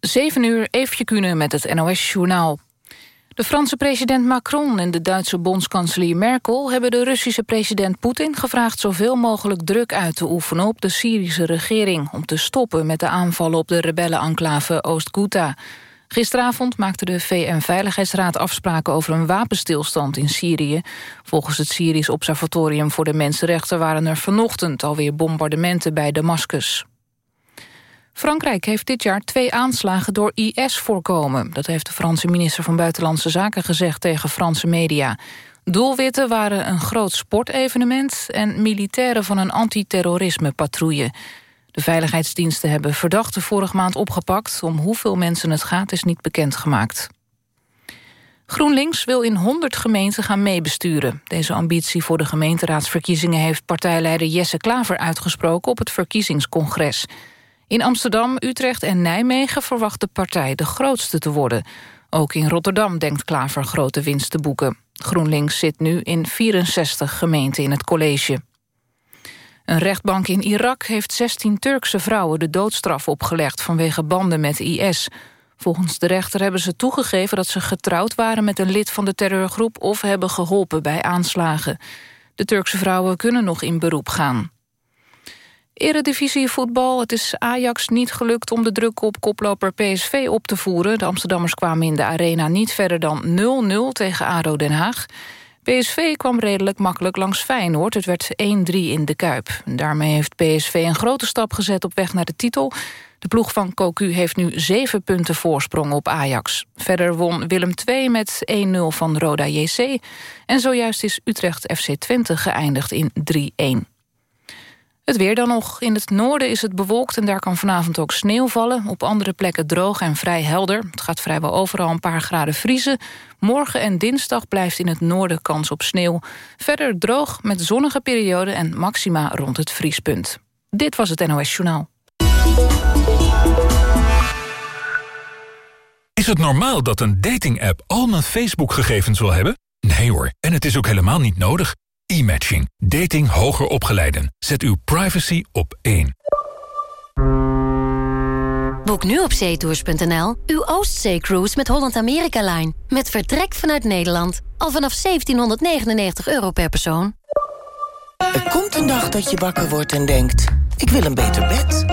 7 uur, Eefje Kunnen met het NOS-journaal. De Franse president Macron en de Duitse bondskanselier Merkel... hebben de Russische president Poetin gevraagd... zoveel mogelijk druk uit te oefenen op de Syrische regering... om te stoppen met de aanvallen op de rebellenenclave Oost-Ghouta. Gisteravond maakte de VN-veiligheidsraad afspraken... over een wapenstilstand in Syrië. Volgens het Syrisch Observatorium voor de Mensenrechten... waren er vanochtend alweer bombardementen bij Damascus. Frankrijk heeft dit jaar twee aanslagen door IS voorkomen. Dat heeft de Franse minister van Buitenlandse Zaken gezegd tegen Franse media. Doelwitten waren een groot sportevenement... en militairen van een antiterrorisme-patrouille. De veiligheidsdiensten hebben verdachten vorige maand opgepakt. Om hoeveel mensen het gaat is niet bekendgemaakt. GroenLinks wil in 100 gemeenten gaan meebesturen. Deze ambitie voor de gemeenteraadsverkiezingen... heeft partijleider Jesse Klaver uitgesproken op het verkiezingscongres. In Amsterdam, Utrecht en Nijmegen verwacht de partij de grootste te worden. Ook in Rotterdam denkt Klaver grote winst te boeken. GroenLinks zit nu in 64 gemeenten in het college. Een rechtbank in Irak heeft 16 Turkse vrouwen de doodstraf opgelegd vanwege banden met IS. Volgens de rechter hebben ze toegegeven dat ze getrouwd waren met een lid van de terreurgroep of hebben geholpen bij aanslagen. De Turkse vrouwen kunnen nog in beroep gaan. Eredivisie voetbal. Het is Ajax niet gelukt om de druk op koploper PSV op te voeren. De Amsterdammers kwamen in de arena niet verder dan 0-0 tegen ADO Den Haag. PSV kwam redelijk makkelijk langs Feyenoord. Het werd 1-3 in de Kuip. Daarmee heeft PSV een grote stap gezet op weg naar de titel. De ploeg van Cocu heeft nu zeven punten voorsprong op Ajax. Verder won Willem II met 1-0 van Roda JC. En zojuist is Utrecht FC Twente geëindigd in 3-1. Het weer dan nog. In het noorden is het bewolkt en daar kan vanavond ook sneeuw vallen. Op andere plekken droog en vrij helder. Het gaat vrijwel overal een paar graden vriezen. Morgen en dinsdag blijft in het noorden kans op sneeuw. Verder droog met zonnige perioden en maxima rond het vriespunt. Dit was het NOS Journaal. Is het normaal dat een dating-app al mijn Facebook-gegevens wil hebben? Nee hoor, en het is ook helemaal niet nodig. E-matching. Dating hoger opgeleiden. Zet uw privacy op één. Boek nu op zeetours.nl uw Oostzee-cruise met Holland America Line. Met vertrek vanuit Nederland. Al vanaf 1799 euro per persoon. Er komt een dag dat je wakker wordt en denkt... ik wil een beter bed.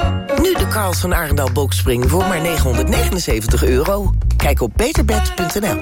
Nu de Karls van Arendal Boxspring voor maar 979 euro. Kijk op beterbed.nl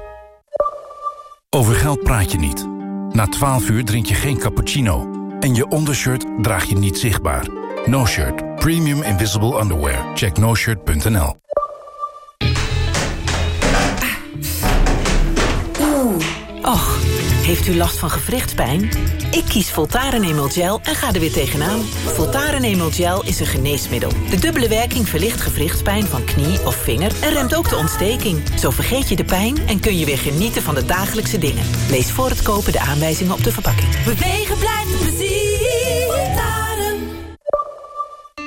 Over geld praat je niet. Na 12 uur drink je geen cappuccino. En je ondershirt draag je niet zichtbaar. No Shirt. Premium Invisible Underwear. Check noshirt.nl. Och, heeft u last van gewrichtspijn? Ik kies Voltaren Emel Gel en ga er weer tegenaan. Voltaren Emel Gel is een geneesmiddel. De dubbele werking verlicht gewrichtspijn van knie of vinger... en remt ook de ontsteking. Zo vergeet je de pijn en kun je weer genieten van de dagelijkse dingen. Lees voor het kopen de aanwijzingen op de verpakking. Bewegen blijft plezier. Voltaren.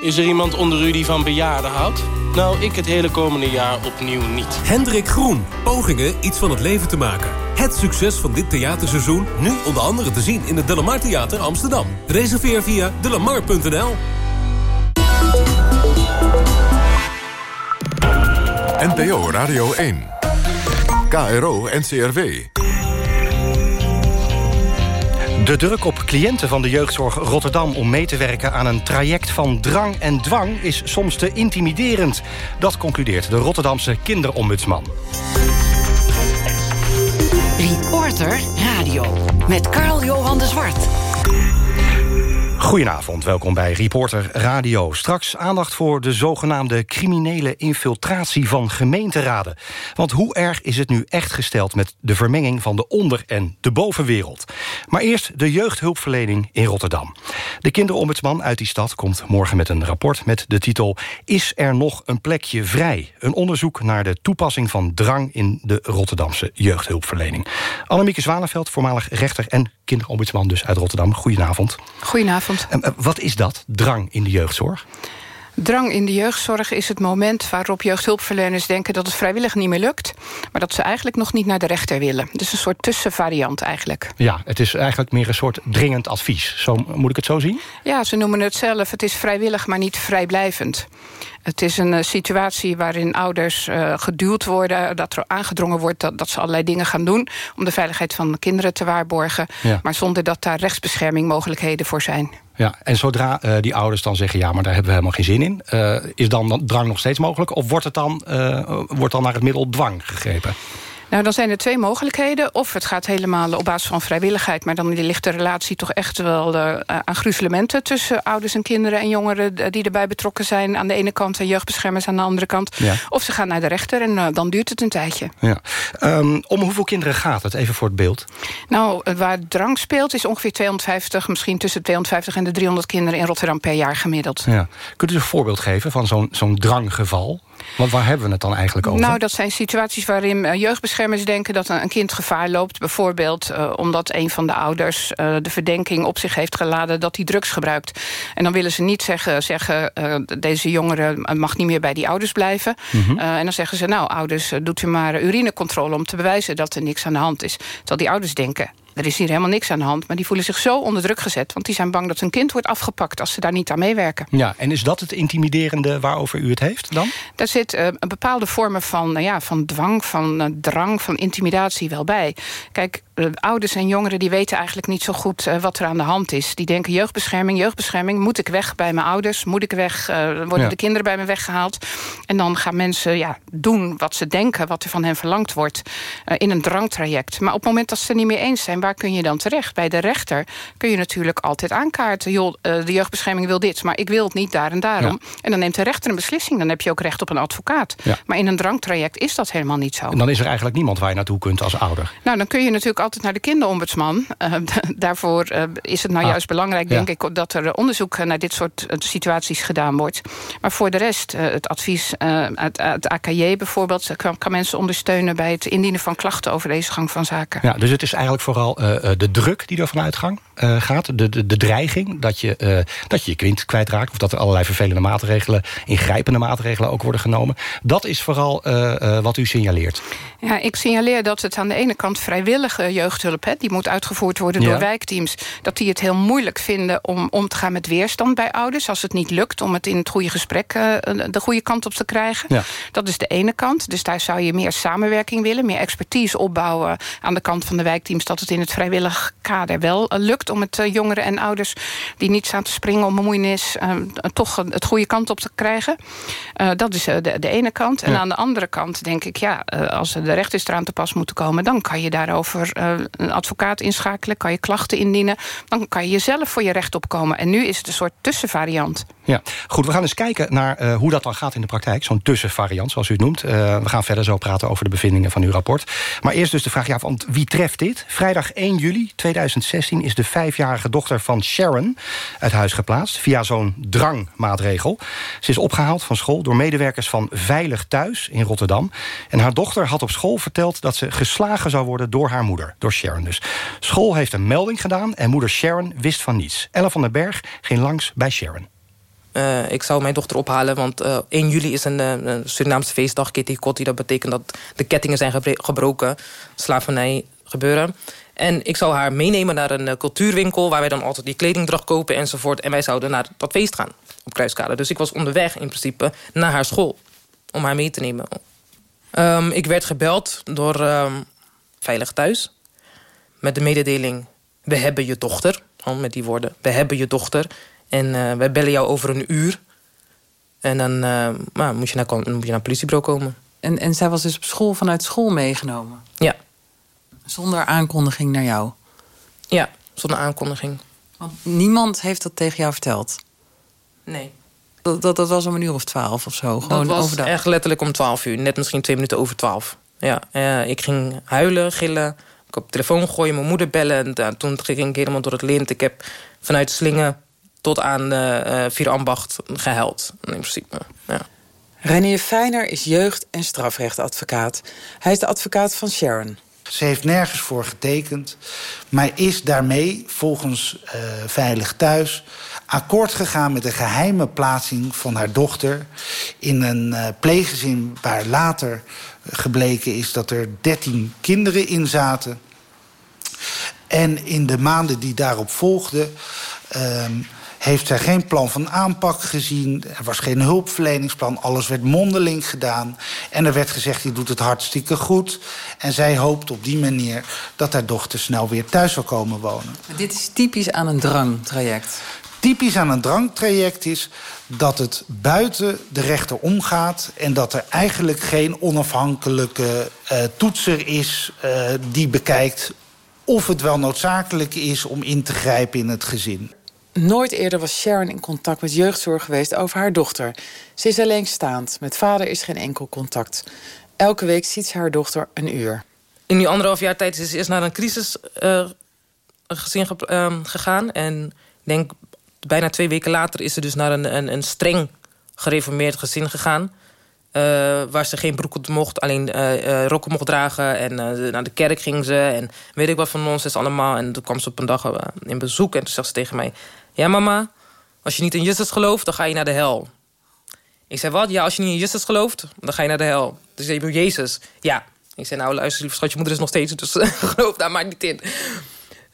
Is er iemand onder u die van bejaarden houdt? Nou, ik het hele komende jaar opnieuw niet. Hendrik Groen. Pogingen iets van het leven te maken. Het succes van dit theaterseizoen nu onder andere te zien in het Delamar Theater Amsterdam. Reserveer via delamar.nl. NPO Radio 1. KRO NCRW. De druk op cliënten van de jeugdzorg Rotterdam om mee te werken aan een traject van drang en dwang is soms te intimiderend. Dat concludeert de Rotterdamse kinderombudsman. Radio met Karl-Johan de Zwart. Goedenavond, welkom bij Reporter Radio. Straks aandacht voor de zogenaamde criminele infiltratie van gemeenteraden. Want hoe erg is het nu echt gesteld met de vermenging van de onder- en de bovenwereld? Maar eerst de jeugdhulpverlening in Rotterdam. De kinderombudsman uit die stad komt morgen met een rapport met de titel... Is er nog een plekje vrij? Een onderzoek naar de toepassing van drang in de Rotterdamse jeugdhulpverlening. Annemieke Zwanenveld, voormalig rechter en kinderombudsman dus uit Rotterdam. Goedenavond. Goedenavond. En, eh, wat is dat, drang in de jeugdzorg? Drang in de jeugdzorg is het moment waarop jeugdhulpverleners denken dat het vrijwillig niet meer lukt, maar dat ze eigenlijk nog niet naar de rechter willen. Dus een soort tussenvariant eigenlijk. Ja, het is eigenlijk meer een soort dringend advies. Zo, moet ik het zo zien? Ja, ze noemen het zelf, het is vrijwillig, maar niet vrijblijvend. Het is een uh, situatie waarin ouders uh, geduwd worden... dat er aangedrongen wordt dat, dat ze allerlei dingen gaan doen... om de veiligheid van de kinderen te waarborgen... Ja. maar zonder dat daar rechtsbescherming mogelijkheden voor zijn. Ja, en zodra uh, die ouders dan zeggen... ja, maar daar hebben we helemaal geen zin in... is dan drang nog steeds mogelijk? Of wordt, het dan, wordt dan naar het middel dwang gegrepen? Nou, dan zijn er twee mogelijkheden. Of het gaat helemaal op basis van vrijwilligheid... maar dan ligt de relatie toch echt wel uh, aan gruzelementen... tussen ouders en kinderen en jongeren die erbij betrokken zijn... aan de ene kant en jeugdbeschermers aan de andere kant. Ja. Of ze gaan naar de rechter en uh, dan duurt het een tijdje. Ja. Um, om hoeveel kinderen gaat het? Even voor het beeld. Nou, waar drang speelt is ongeveer 250... misschien tussen 250 en de 300 kinderen in Rotterdam per jaar gemiddeld. Ja. Kunt u een voorbeeld geven van zo'n zo'n dranggeval? Want waar hebben we het dan eigenlijk over? Nou, dat zijn situaties waarin uh, jeugdbeschermers denken... dat een kind gevaar loopt. Bijvoorbeeld uh, omdat een van de ouders uh, de verdenking op zich heeft geladen... dat hij drugs gebruikt. En dan willen ze niet zeggen... zeggen deze jongere mag niet meer bij die ouders blijven. Mm -hmm. en dan zeggen ze, nou, ouders, doet u maar urinecontrole... om te bewijzen dat er niks aan de hand is. Terwijl die ouders denken... Er is hier helemaal niks aan de hand, maar die voelen zich zo onder druk gezet... want die zijn bang dat hun kind wordt afgepakt als ze daar niet aan meewerken. Ja, en is dat het intimiderende waarover u het heeft dan? Daar zit uh, een bepaalde vormen van, nou ja, van dwang, van uh, drang, van intimidatie wel bij. Kijk, ouders en jongeren die weten eigenlijk niet zo goed wat er aan de hand is. Die denken jeugdbescherming, jeugdbescherming. Moet ik weg bij mijn ouders? Moet ik weg? worden ja. de kinderen bij me weggehaald? En dan gaan mensen ja, doen wat ze denken, wat er van hen verlangd wordt... in een drangtraject. Maar op het moment dat ze het niet mee eens zijn waar kun je dan terecht? Bij de rechter kun je natuurlijk altijd aankaarten... joh, de jeugdbescherming wil dit, maar ik wil het niet daar en daarom. Ja. En dan neemt de rechter een beslissing. Dan heb je ook recht op een advocaat. Ja. Maar in een drangtraject is dat helemaal niet zo. En dan is er eigenlijk niemand waar je naartoe kunt als ouder. Nou, dan kun je natuurlijk altijd naar de kinderombudsman. Uh, daarvoor uh, is het nou ah. juist belangrijk, denk ja. ik... dat er onderzoek naar dit soort situaties gedaan wordt. Maar voor de rest, het advies uit het AKJ bijvoorbeeld... Kan, kan, mensen ondersteunen bij het indienen van klachten... over deze gang van zaken. Ja, dus het is eigenlijk vooral de druk die er vanuit gang, gaat. De, de, de dreiging dat je, dat je je kind kwijtraakt. Of dat er allerlei vervelende maatregelen, ingrijpende maatregelen ook worden genomen. Dat is vooral wat u signaleert. Ja, ik signaleer dat het aan de ene kant vrijwillige jeugdhulp... Hè, die moet uitgevoerd worden ja. door wijkteams... dat die het heel moeilijk vinden om om te gaan met weerstand bij ouders... als het niet lukt om het in het goede gesprek de goede kant op te krijgen. Ja. Dat is de ene kant. Dus daar zou je meer samenwerking willen... meer expertise opbouwen aan de kant van de wijkteams... dat het in het vrijwillig kader wel uh, lukt om het jongeren en ouders die niet staan te springen om bemoeienis uh, toch het goede kant op te krijgen. dat is de, de, ene kant. En aan de andere kant denk ik, ja, als de rechters eraan te pas moeten komen, dan kan je daarover een advocaat inschakelen, kan je klachten indienen, dan kan je jezelf voor je recht opkomen. En nu is het een soort tussenvariant. Ja, goed, we gaan eens kijken naar hoe dat dan gaat in de praktijk. Zo'n tussenvariant, zoals u het noemt. we gaan verder zo praten over de bevindingen van uw rapport. Maar eerst dus de vraag, ja, want wie treft dit? Vrijdag 1 juli 2016 is de vijfjarige dochter van Sharon uit huis geplaatst... via zo'n drangmaatregel. Ze is opgehaald van school door medewerkers van Veilig Thuis in Rotterdam. En haar dochter had op school verteld dat ze geslagen zou worden door haar moeder. Door Sharon dus. School heeft een melding gedaan en moeder Sharon wist van niets. Ella van den Berg ging langs bij Sharon. Uh, ik zou mijn dochter ophalen, want uh, 1 juli is een, een Surinaamse feestdag, Kitty Kotti. Dat betekent dat de kettingen zijn gebroken, slavernij gebeuren. En ik zou haar meenemen naar een cultuurwinkel... waar wij dan altijd die kledingdracht kopen enzovoort. En wij zouden naar dat feest gaan op Kruiskade. Dus ik was onderweg in principe naar haar school om haar mee te nemen. Um, ik werd gebeld door um, Veilig Thuis met de mededeling... we hebben je dochter, oh, met die woorden, we hebben je dochter... en uh, wij bellen jou over een uur. En dan uh, nou, moet, je naar, moet je naar het politiebureau komen. En, en zij was dus op school vanuit school meegenomen? Ja. Zonder aankondiging naar jou? Ja, zonder aankondiging. Want niemand heeft dat tegen jou verteld? Nee. Dat, dat, dat was om een uur of twaalf of zo? Gewoon dat was overdag? echt letterlijk om twaalf uur. Net misschien twee minuten over twaalf. Ja, eh, ik ging huilen, gillen. Ik op de telefoon gooien, mijn moeder bellen. En, uh, toen ging ik helemaal door het lint. Ik heb vanuit Slingen tot aan uh, Vier Ambacht gehuild. In principe, ja. Renier Feiner is jeugd- en strafrechtadvocaat. Hij is de advocaat van Sharon. Ze heeft nergens voor getekend, maar is daarmee volgens uh, Veilig Thuis akkoord gegaan met de geheime plaatsing van haar dochter in een uh, pleeggezin waar later gebleken is dat er 13 kinderen in zaten. En in de maanden die daarop volgden. Uh, heeft zij geen plan van aanpak gezien. Er was geen hulpverleningsplan. Alles werd mondeling gedaan. En er werd gezegd, je doet het hartstikke goed. En zij hoopt op die manier dat haar dochter snel weer thuis zal komen wonen. Dit is typisch aan een drangtraject. Typisch aan een drangtraject is dat het buiten de rechter omgaat... en dat er eigenlijk geen onafhankelijke uh, toetser is uh, die bekijkt... of het wel noodzakelijk is om in te grijpen in het gezin. Nooit eerder was Sharon in contact met jeugdzorg geweest over haar dochter. Ze is alleenstaand. Met vader is geen enkel contact. Elke week ziet ze haar dochter een uur. In die anderhalf jaar tijd is ze eerst naar een crisisgezin uh, ge uh, gegaan. En ik denk bijna twee weken later is ze dus naar een, een, een streng gereformeerd gezin gegaan. Uh, waar ze geen broek mocht, alleen uh, rokken mocht dragen. En naar de kerk ging ze. En weet ik wat van ons is allemaal. En toen kwam ze op een dag in bezoek. En toen zegt ze tegen mij... Ja, mama, als je niet in Jezus gelooft, dan ga je naar de hel. Ik zei, wat? Ja, als je niet in Jezus gelooft, dan ga je naar de hel. Dus zei, Jezus. Ja. Ik zei, nou, luister, lieve schat, je moeder is nog steeds... dus geloof daar maar niet in.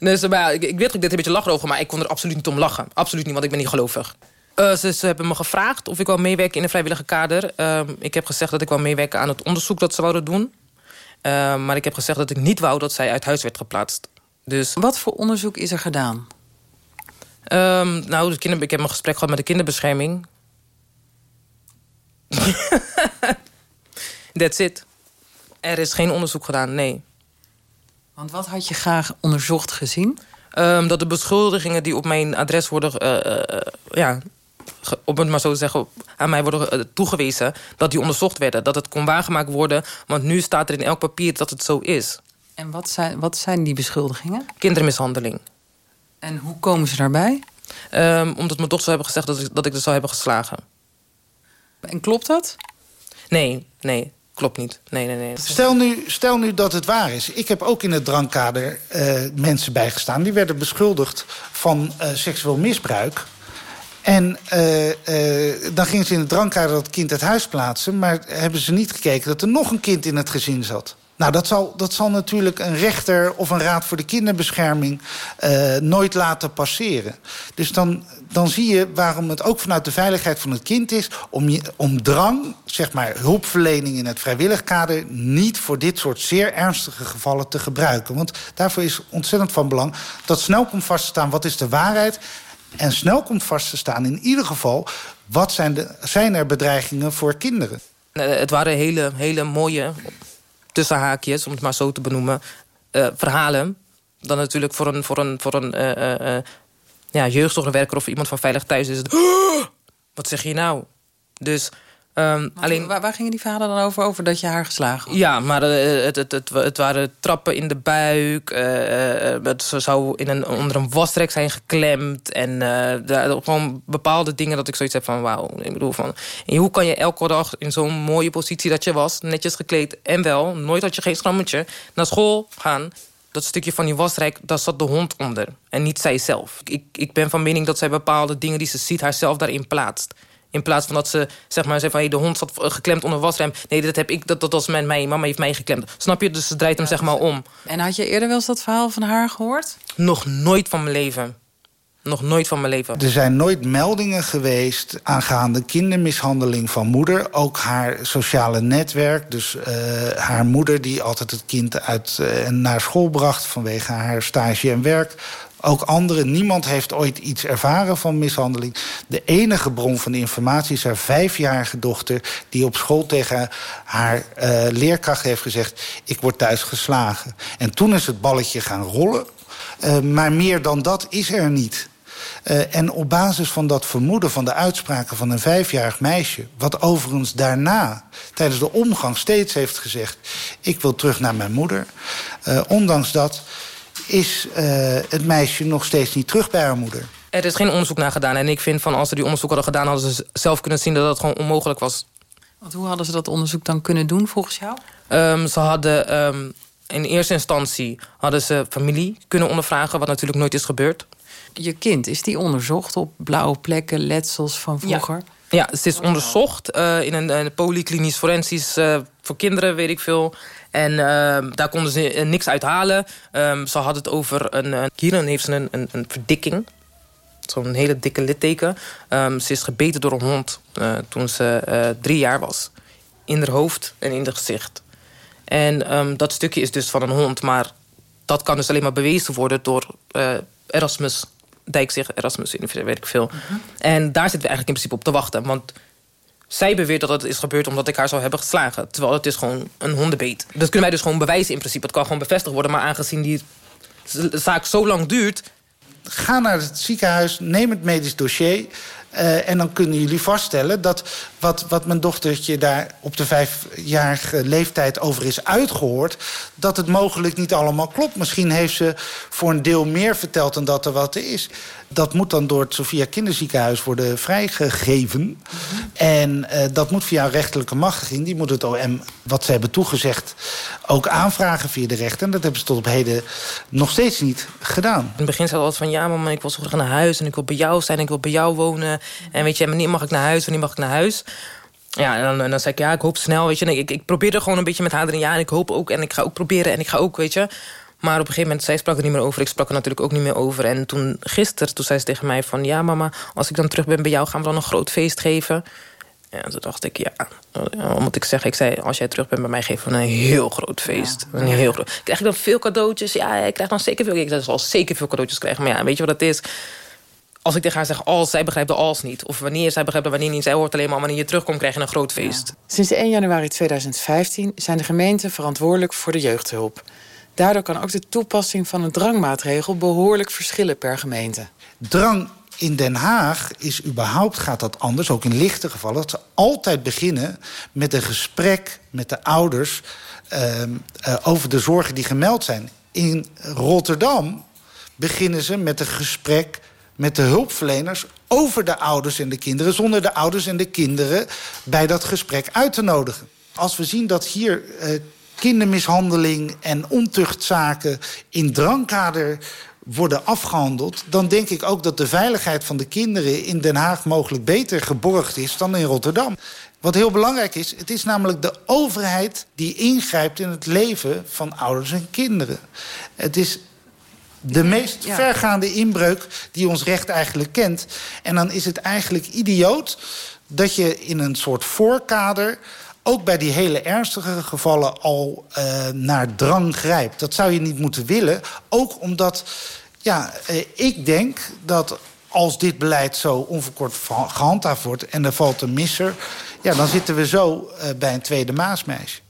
Dus maar, ik, ik weet dat ik dit een beetje lach over... maar ik kon er absoluut niet om lachen. Absoluut niet, want ik ben niet gelovig. Uh, ze, ze, hebben me gevraagd of ik wil meewerken in een vrijwillige kader. Uh, ik heb gezegd dat ik wil meewerken aan het onderzoek dat ze wouden doen. Uh, maar ik heb gezegd dat ik niet wou dat zij uit huis werd geplaatst. Dus... Wat voor onderzoek is er gedaan? Um, nou, de kinder, ik heb een gesprek gehad met de kinderbescherming. That's it. Er is geen onderzoek gedaan, nee. Want wat had je graag onderzocht gezien? Um, dat de beschuldigingen die op mijn adres worden... Uh, uh, ja, om het maar zo te zeggen, aan mij worden uh, toegewezen... dat die onderzocht werden, dat het kon waargemaakt worden... want nu staat er in elk papier dat het zo is. En wat zijn, wat zijn die beschuldigingen? Kindermishandeling. En hoe komen ze daarbij? Um, omdat mijn dochter zou hebben gezegd dat ik, dat ik er zou hebben geslagen. En klopt dat? Nee, nee, klopt niet. Nee, nee, nee. Stel nu, stel nu dat het waar is. Ik heb ook in het drankkader uh, mensen bijgestaan... die werden beschuldigd van uh, seksueel misbruik... En uh, dan gingen ze in het drankkader dat kind uit huis plaatsen... maar hebben ze niet gekeken dat er nog een kind in het gezin zat. Nou, dat zal, dat zal natuurlijk een rechter of een raad voor de kinderbescherming nooit laten passeren. Dus dan, dan zie je waarom het ook vanuit de veiligheid van het kind is... om, je, om drang, zeg maar hulpverlening in het vrijwillig kader... niet voor dit soort zeer ernstige gevallen te gebruiken. Want daarvoor is ontzettend van belang dat snel komt vast te staan... wat is de waarheid en snel komt vast te staan in ieder geval... wat zijn, de, zijn er bedreigingen voor kinderen. Het waren hele, hele mooie tussen haakjes, om het maar zo te benoemen, uh, verhalen. Dan natuurlijk voor een, voor een, voor een uh, ja, jeugdzorgwerker of iemand van Veilig Thuis is het... Wat zeg je nou? Dus... Um, alleen, waar, waar, gingen die verhalen dan over? Over dat je haar geslagen had? Ja, maar uh, het, het, het, het, waren trappen in de buik. Uh, uh, het zou in een, onder een wasrek zijn geklemd. En de, gewoon bepaalde dingen dat ik zoiets heb van... wauw, ik bedoel van... En hoe kan je elke dag in zo'n mooie positie dat je was... netjes gekleed en wel, nooit had je geen schrammetje... naar school gaan dat stukje van die wasrek, daar zat de hond onder. En niet zij zelf. Ik, ik ben van mening dat zij bepaalde dingen die ze ziet... haarzelf daarin plaatst. In plaats van dat ze zeg maar zegt van hey, de hond zat geklemd onder wasrem. Nee, dat heb ik, dat, dat was mijn, mijn mama heeft mij geklemd. Snap je? Dus ze draait hem zeg maar om. En had je eerder wel eens dat verhaal van haar gehoord? Nog nooit van mijn leven. Nog nooit van mijn leven. Er zijn nooit meldingen geweest aangaande kindermishandeling van moeder. Ook haar sociale netwerk, dus uh, haar moeder die altijd het kind uit uh, naar school bracht vanwege haar stage en werk. Ook anderen, niemand heeft ooit iets ervaren van mishandeling. De enige bron van informatie is haar vijfjarige dochter... die op school tegen haar uh, leerkracht heeft gezegd... ik word thuis geslagen. En toen is het balletje gaan rollen. Maar meer dan dat is er niet. Uh, en op basis van dat vermoeden van de uitspraken van een vijfjarig meisje... wat overigens daarna tijdens de omgang steeds heeft gezegd... ik wil terug naar mijn moeder. Uh, ondanks dat is uh, het meisje nog steeds niet terug bij haar moeder. Er is geen onderzoek naar gedaan. En ik vind van als ze die onderzoek hadden gedaan... hadden ze zelf kunnen zien dat dat gewoon onmogelijk was. Want hoe hadden ze dat onderzoek dan kunnen doen volgens jou? Um, ze hadden um, in eerste instantie hadden ze familie kunnen ondervragen... wat natuurlijk nooit is gebeurd. Je kind, is die onderzocht op blauwe plekken, letsels van vroeger? Ja. Ja, het is onderzocht uh, in een, een polyklinisch forensisch uh, voor kinderen, weet ik veel. En uh, daar konden ze niks uit halen. Um, ze hadden het over een... een hier heeft ze een, een, een verdikking. Zo'n hele dikke litteken. Um, ze is gebeten door een hond uh, toen ze uh, drie jaar was. In haar hoofd en in haar gezicht. En um, dat stukje is dus van een hond. Maar dat kan dus alleen maar bewezen worden door uh, Erasmus Dijkzeg, Erasmus Universiteit, weet ik veel. En daar zitten we eigenlijk in principe op te wachten. Want zij beweert dat het is gebeurd omdat ik haar zou hebben geslagen. Terwijl het is gewoon een hondenbeet. Dat kunnen wij dus gewoon bewijzen in principe. Het kan gewoon bevestigd worden. Maar aangezien die zaak zo lang duurt... Ga naar het ziekenhuis, neem het medisch dossier... Uh, en dan kunnen jullie vaststellen dat wat, wat mijn dochtertje daar op de vijfjarige leeftijd over is uitgehoord, dat het mogelijk niet allemaal klopt. Misschien heeft ze voor een deel meer verteld dan dat er wat is. Dat moet dan door het Sophia Kinderziekenhuis worden vrijgegeven. Mm -hmm. En uh, dat moet via een rechterlijke machtiging. Die moet het OM, wat ze hebben toegezegd, ook aanvragen via de rechter. En dat hebben ze tot op heden nog steeds niet gedaan. In het begin zei altijd van ja, mama, ik wil zo graag naar huis en ik wil bij jou zijn, ik wil bij jou wonen. En weet je, wanneer mag ik naar huis, wanneer mag ik naar huis? Ja, en dan, en dan zei ik, ja, ik hoop snel, weet je. En ik, ik probeerde gewoon een beetje met haar erin. Ja, en ik hoop ook, en ik ga ook proberen, en ik ga ook, weet je. Maar op een gegeven moment, zij sprak er niet meer over. Ik sprak er natuurlijk ook niet meer over. En toen gisteren, toen zei ze tegen mij van... ja, mama, als ik dan terug ben bij jou, gaan we dan een groot feest geven? Ja, toen dacht ik, ja, wat moet ik zeggen? Ik zei, als jij terug bent bij mij, geef we een heel groot feest. Ja. Een heel groot. Krijg ik dan veel cadeautjes? Ja, ik krijg dan zeker veel. Ik zal zeker veel cadeautjes krijgen. Maar ja, weet je wat dat is? Als ik tegen haar zeg als, zij begrijpt de als niet. Of wanneer, zij begrijpt de wanneer niet. Zij hoort alleen maar wanneer je terugkomt, krijg je een groot feest. Ja. Sinds 1 januari 2015 zijn de gemeenten verantwoordelijk voor de jeugdhulp. Daardoor kan ook de toepassing van een drangmaatregel behoorlijk verschillen per gemeente. Drang in Den Haag is überhaupt, gaat dat anders, ook in lichte gevallen... dat ze altijd beginnen met een gesprek met de ouders... Uh, uh, over de zorgen die gemeld zijn. In Rotterdam beginnen ze met een gesprek met de hulpverleners over de ouders en de kinderen... zonder de ouders en de kinderen bij dat gesprek uit te nodigen. Als we zien dat hier uh, kindermishandeling en ontuchtzaken in drangkader worden afgehandeld... dan denk ik ook dat de veiligheid van de kinderen in Den Haag... mogelijk beter geborgd is dan in Rotterdam. Wat heel belangrijk is, het is namelijk de overheid... die ingrijpt in het leven van ouders en kinderen. Het is de meest ja. vergaande inbreuk die ons recht eigenlijk kent. En dan is het eigenlijk idioot dat je in een soort voorkader ook bij die hele ernstige gevallen al uh, naar drang grijpt. Dat zou je niet moeten willen. Ook omdat, ja, uh, ik denk dat als dit beleid zo onverkort gehandhaafd wordt... en er valt een misser, ja, dan zitten we zo uh, bij een tweede Maasmeisje.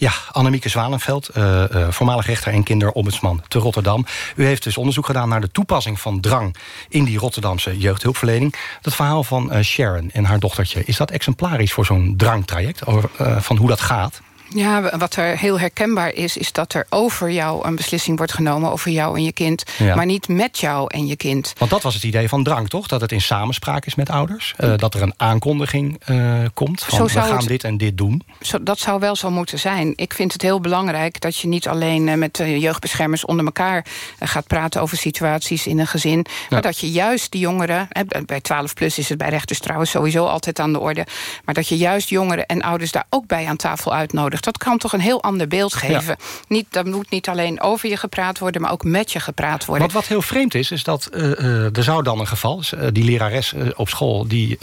Ja, Annemieke Zwanenveld, uh, uh, voormalig rechter en kinderombudsman te Rotterdam. U heeft dus onderzoek gedaan naar de toepassing van drang... in die Rotterdamse jeugdhulpverlening. Dat verhaal van uh, Sharon en haar dochtertje... is dat exemplarisch voor zo'n drangtraject? Over, van hoe dat gaat? Ja, wat er heel herkenbaar is, is dat er over jou een beslissing wordt genomen... over jou en je kind, ja. maar niet met jou en je kind. Want dat was het idee van drang, toch? Dat het in samenspraak is met ouders? Uh, dat er een aankondiging uh, komt van we gaan het, dit en dit doen? Zo, dat zou wel zo moeten zijn. Ik vind het heel belangrijk dat je niet alleen uh, met jeugdbeschermers... onder elkaar gaat praten over situaties in een gezin... Ja. maar dat je juist die jongeren... bij 12 plus is het bij rechters trouwens sowieso altijd aan de orde... maar dat je juist jongeren en ouders daar ook bij aan tafel uitnodigt dat kan toch een heel ander beeld geven. Ja. Niet, dat moet niet alleen over je gepraat worden... maar ook met je gepraat worden. Wat, wat heel vreemd is, is dat uh, uh, er zou dan een geval... Uh, die lerares op school, die,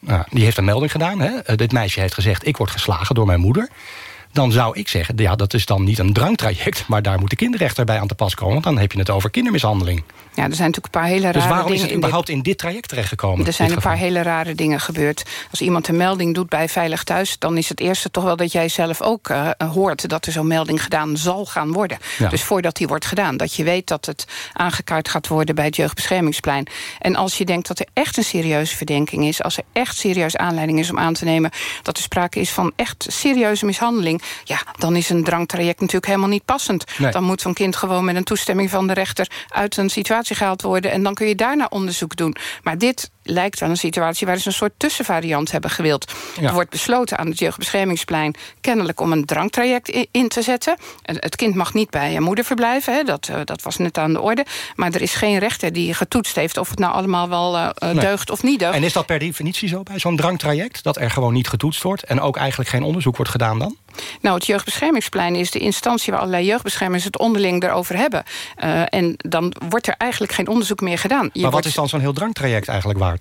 nou, die heeft een melding gedaan. Hè? dit meisje heeft gezegd, ik word geslagen door mijn moeder dan zou ik zeggen, ja, dat is dan niet een drangtraject... maar daar moet de kinderrechter bij aan te pas komen... want dan heb je het over kindermishandeling. Ja, er zijn natuurlijk een paar hele rare dus dingen... waarom is het in dit- überhaupt in dit traject terechtgekomen? Er zijn een paar hele rare dingen gebeurd. Als iemand een melding doet bij Veilig Thuis... dan is het eerste toch wel dat jij zelf ook eh, hoort... dat er zo'n melding gedaan zal gaan worden. Ja. Dus voordat die wordt gedaan. Dat je weet dat het aangekaart gaat worden bij het jeugdbeschermingsplein. En als je denkt dat er echt een serieuze verdenking is... als er echt serieus aanleiding is om aan te nemen... dat er sprake is van echt serieuze mishandeling... ja, dan is een drangtraject natuurlijk helemaal niet passend. Nee. Dan moet zo'n kind gewoon met een toestemming van de rechter... uit een situatie gehaald worden... en dan kun je daarna onderzoek doen. Maar dit lijkt wel een situatie waar ze een soort tussenvariant hebben gewild. Ja. Er wordt besloten aan het jeugdbeschermingsplein... kennelijk om een drangtraject i- in te zetten. En Het kind mag niet bij je moeder verblijven, hè, dat, eh, dat was net aan de orde. Maar er is geen rechter die getoetst heeft... of het nou allemaal wel eh, eh, Nee. deugt of niet deugt. En is dat per definitie zo bij zo'n drangtraject? Dat er gewoon niet getoetst wordt en ook eigenlijk geen onderzoek wordt gedaan dan? Nou, het jeugdbeschermingsplein is de instantie... waar allerlei jeugdbeschermers het onderling erover hebben. En dan wordt er eigenlijk geen onderzoek meer gedaan. Je maar wat wordt- is dan zo'n heel drangtraject eigenlijk waard?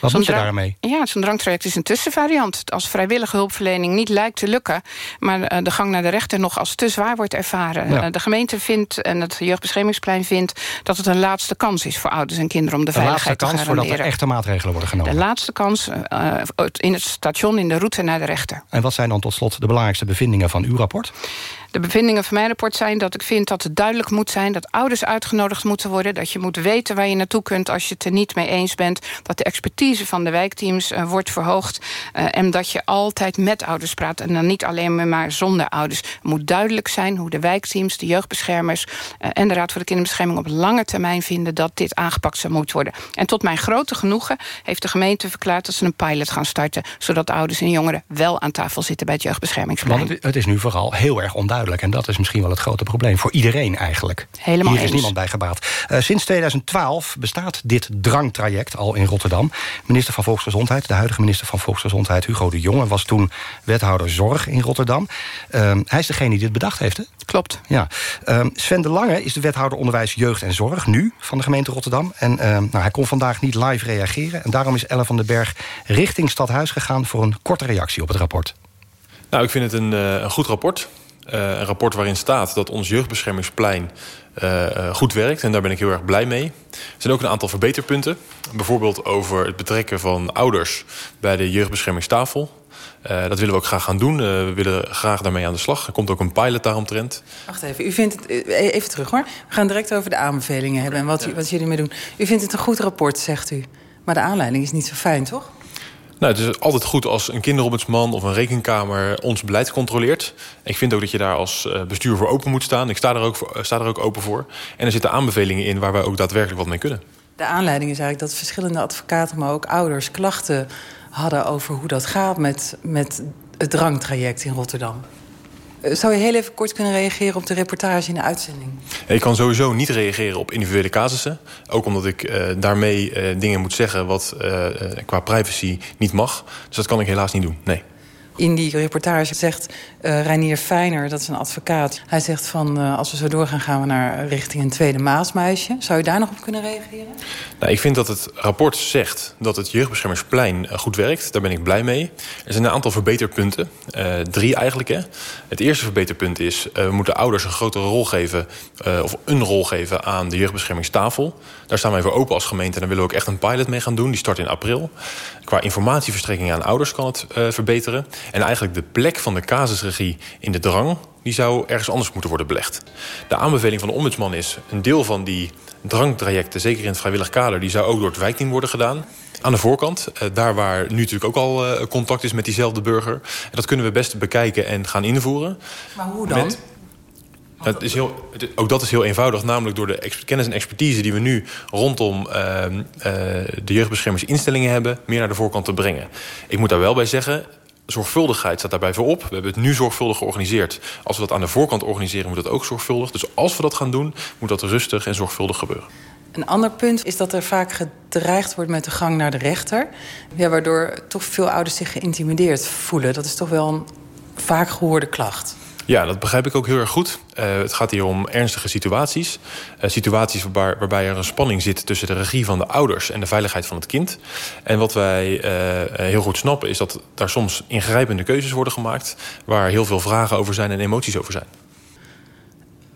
Wat moet je daarmee? Ja, zo'n drangtraject is een tussenvariant. Als vrijwillige hulpverlening niet lijkt te lukken... maar eh, de gang naar de rechter nog als te zwaar wordt ervaren. Ja. Eh, de gemeente vindt en het jeugdbeschermingsplein vindt... dat het een laatste kans is voor ouders en kinderen... om de, De laatste veiligheid kans te voordat garanderen. er echte maatregelen worden De genomen. laatste kans eh, in het station in de route naar de rechter. En wat zijn dan tot slot de belangrijkste bevindingen van uw rapport? De bevindingen van mijn rapport zijn dat ik vind dat het duidelijk moet zijn... dat ouders uitgenodigd moeten worden. Dat je moet weten waar je naartoe kunt als je het er niet mee eens bent. Dat de expertise van de wijkteams eh, wordt verhoogd. eh, en dat je altijd met ouders praat en dan niet alleen maar zonder ouders. Het moet duidelijk zijn hoe de wijkteams, de jeugdbeschermers... eh, en de Raad voor de Kinderbescherming op lange termijn vinden... dat dit aangepakt zou moeten worden. En tot mijn grote genoegen heeft de gemeente verklaard... dat ze een pilot gaan starten... zodat ouders en jongeren wel aan tafel zitten bij het jeugdbeschermingsplein. Want het is nu vooral heel erg onduidelijk. En dat is misschien wel het grote probleem voor iedereen eigenlijk. Helemaal Hier is eens. niemand bij gebaat. Eh, sinds 2012 bestaat dit drangtraject al in Rotterdam. Minister van Volksgezondheid, de huidige minister van Volksgezondheid... Hugo de Jonge was toen wethouder zorg in Rotterdam. Ehm, hij is degene die dit bedacht heeft, hè? Klopt. Ja. Ehm, Sven de Lange is de wethouder onderwijs, jeugd en zorg... nu van de gemeente Rotterdam. En ehm, nou, hij kon vandaag niet live reageren. En daarom is Elle van den Berg richting Stadhuis gegaan... voor een korte reactie op het rapport. Nou, ik vind het een, eh, een goed rapport. Eh, een rapport waarin staat dat ons jeugdbeschermingsplein eh, eh, goed werkt. En daar ben ik heel erg blij mee. Er zijn ook een aantal verbeterpunten. Bijvoorbeeld over het betrekken van ouders bij de jeugdbeschermingstafel. Dat willen we ook graag gaan doen. We willen graag daarmee aan de slag. Er komt ook een pilot daaromtrent. Wacht even, u vindt het... eh, Even terug hoor. We gaan direct over de aanbevelingen hebben en wat, u- wat jullie mee doen. U vindt het een goed rapport, zegt u. Maar de aanleiding is niet zo fijn, toch? Nou, het is altijd goed als een kinderombudsman of een rekenkamer ons beleid controleert. Ik vind ook dat je daar als eh, bestuur voor open moet staan. Ik sta er ook, eh, sta er ook open voor. En er zitten aanbevelingen in waar wij ook daadwerkelijk wat mee kunnen. De aanleiding is eigenlijk dat verschillende advocaten, maar ook ouders, klachten hadden over hoe dat gaat met, met het drangtraject in Rotterdam. Eh, Zou je heel even kort kunnen reageren op de reportage in de uitzending? Ik kan sowieso niet reageren op individuele casussen. Ook omdat ik eh, daarmee eh, dingen moet zeggen wat qua privacy niet mag. Dus dat kan ik helaas niet doen, nee. In die reportage zegt eh Reinier Feiner, dat is een advocaat... hij zegt van eh, als we zo doorgaan gaan we naar richting een tweede Maasmeisje. Zou je daar nog op kunnen reageren? Nou, ik vind dat het rapport zegt dat het jeugdbeschermingsplein eh, goed werkt. Daar ben ik blij mee. Er zijn een aantal verbeterpunten. Drie eigenlijk. Hè. Het eerste verbeterpunt is... we moeten ouders een grotere rol geven... of een rol geven aan de jeugdbeschermingstafel. Daar staan wij voor open als gemeente. En daar willen we ook echt een pilot mee gaan doen. Die start in april. Qua informatieverstrekking aan ouders kan het eh, verbeteren. En eigenlijk de plek van de casusregie in de drang... die zou ergens anders moeten worden belegd. De aanbeveling van de ombudsman is... een deel van die drangtrajecten, zeker in het vrijwillig kader... die zou ook door het wijkteam worden gedaan. Aan de voorkant, eh, daar waar nu natuurlijk ook al eh, contact is met diezelfde burger. En dat kunnen we best bekijken en gaan invoeren. Maar hoe dan? Met- het is ook dat is heel eenvoudig, namelijk door de kennis en expertise die we nu rondom ehm, eh, de jeugdbeschermingsinstellingen hebben, meer naar de voorkant te brengen. Ik moet daar wel bij zeggen, zorgvuldigheid staat daarbij voorop. We hebben het nu zorgvuldig georganiseerd. Als we dat aan de voorkant organiseren, moet dat ook zorgvuldig. Dus als we dat gaan doen, moet dat rustig en zorgvuldig gebeuren. Een ander punt is dat er vaak gedreigd wordt met de gang naar de rechter. Waardoor toch veel ouders zich geïntimideerd voelen. Dat is toch wel een vaak gehoorde klacht. Ja, dat begrijp ik ook heel erg goed. Eh, het gaat hier om ernstige situaties. Eh, situaties waarbij, er een spanning zit tussen de regie van de ouders en de veiligheid van het kind. En wat wij eh, heel goed snappen is dat daar soms ingrijpende keuzes worden gemaakt. Waar heel veel vragen over zijn en emoties over zijn.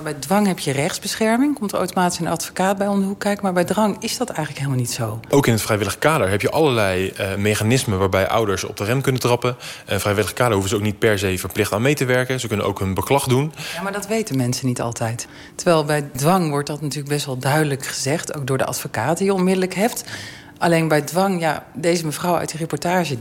Bij dwang heb je rechtsbescherming. Komt er automatisch een advocaat bij om de hoek kijken. Maar bij drang is dat eigenlijk helemaal niet zo. Ook in het vrijwillig kader heb je allerlei uh, mechanismen... waarbij ouders op de rem kunnen trappen. En vrijwillig kader hoeven ze ook niet per se verplicht aan mee te werken. Ze kunnen ook hun beklag doen. Ja, maar dat weten mensen niet altijd. Terwijl bij dwang wordt dat natuurlijk best wel duidelijk gezegd. Ook door de advocaat die je onmiddellijk hebt. Alleen bij dwang, ja, deze mevrouw uit die reportage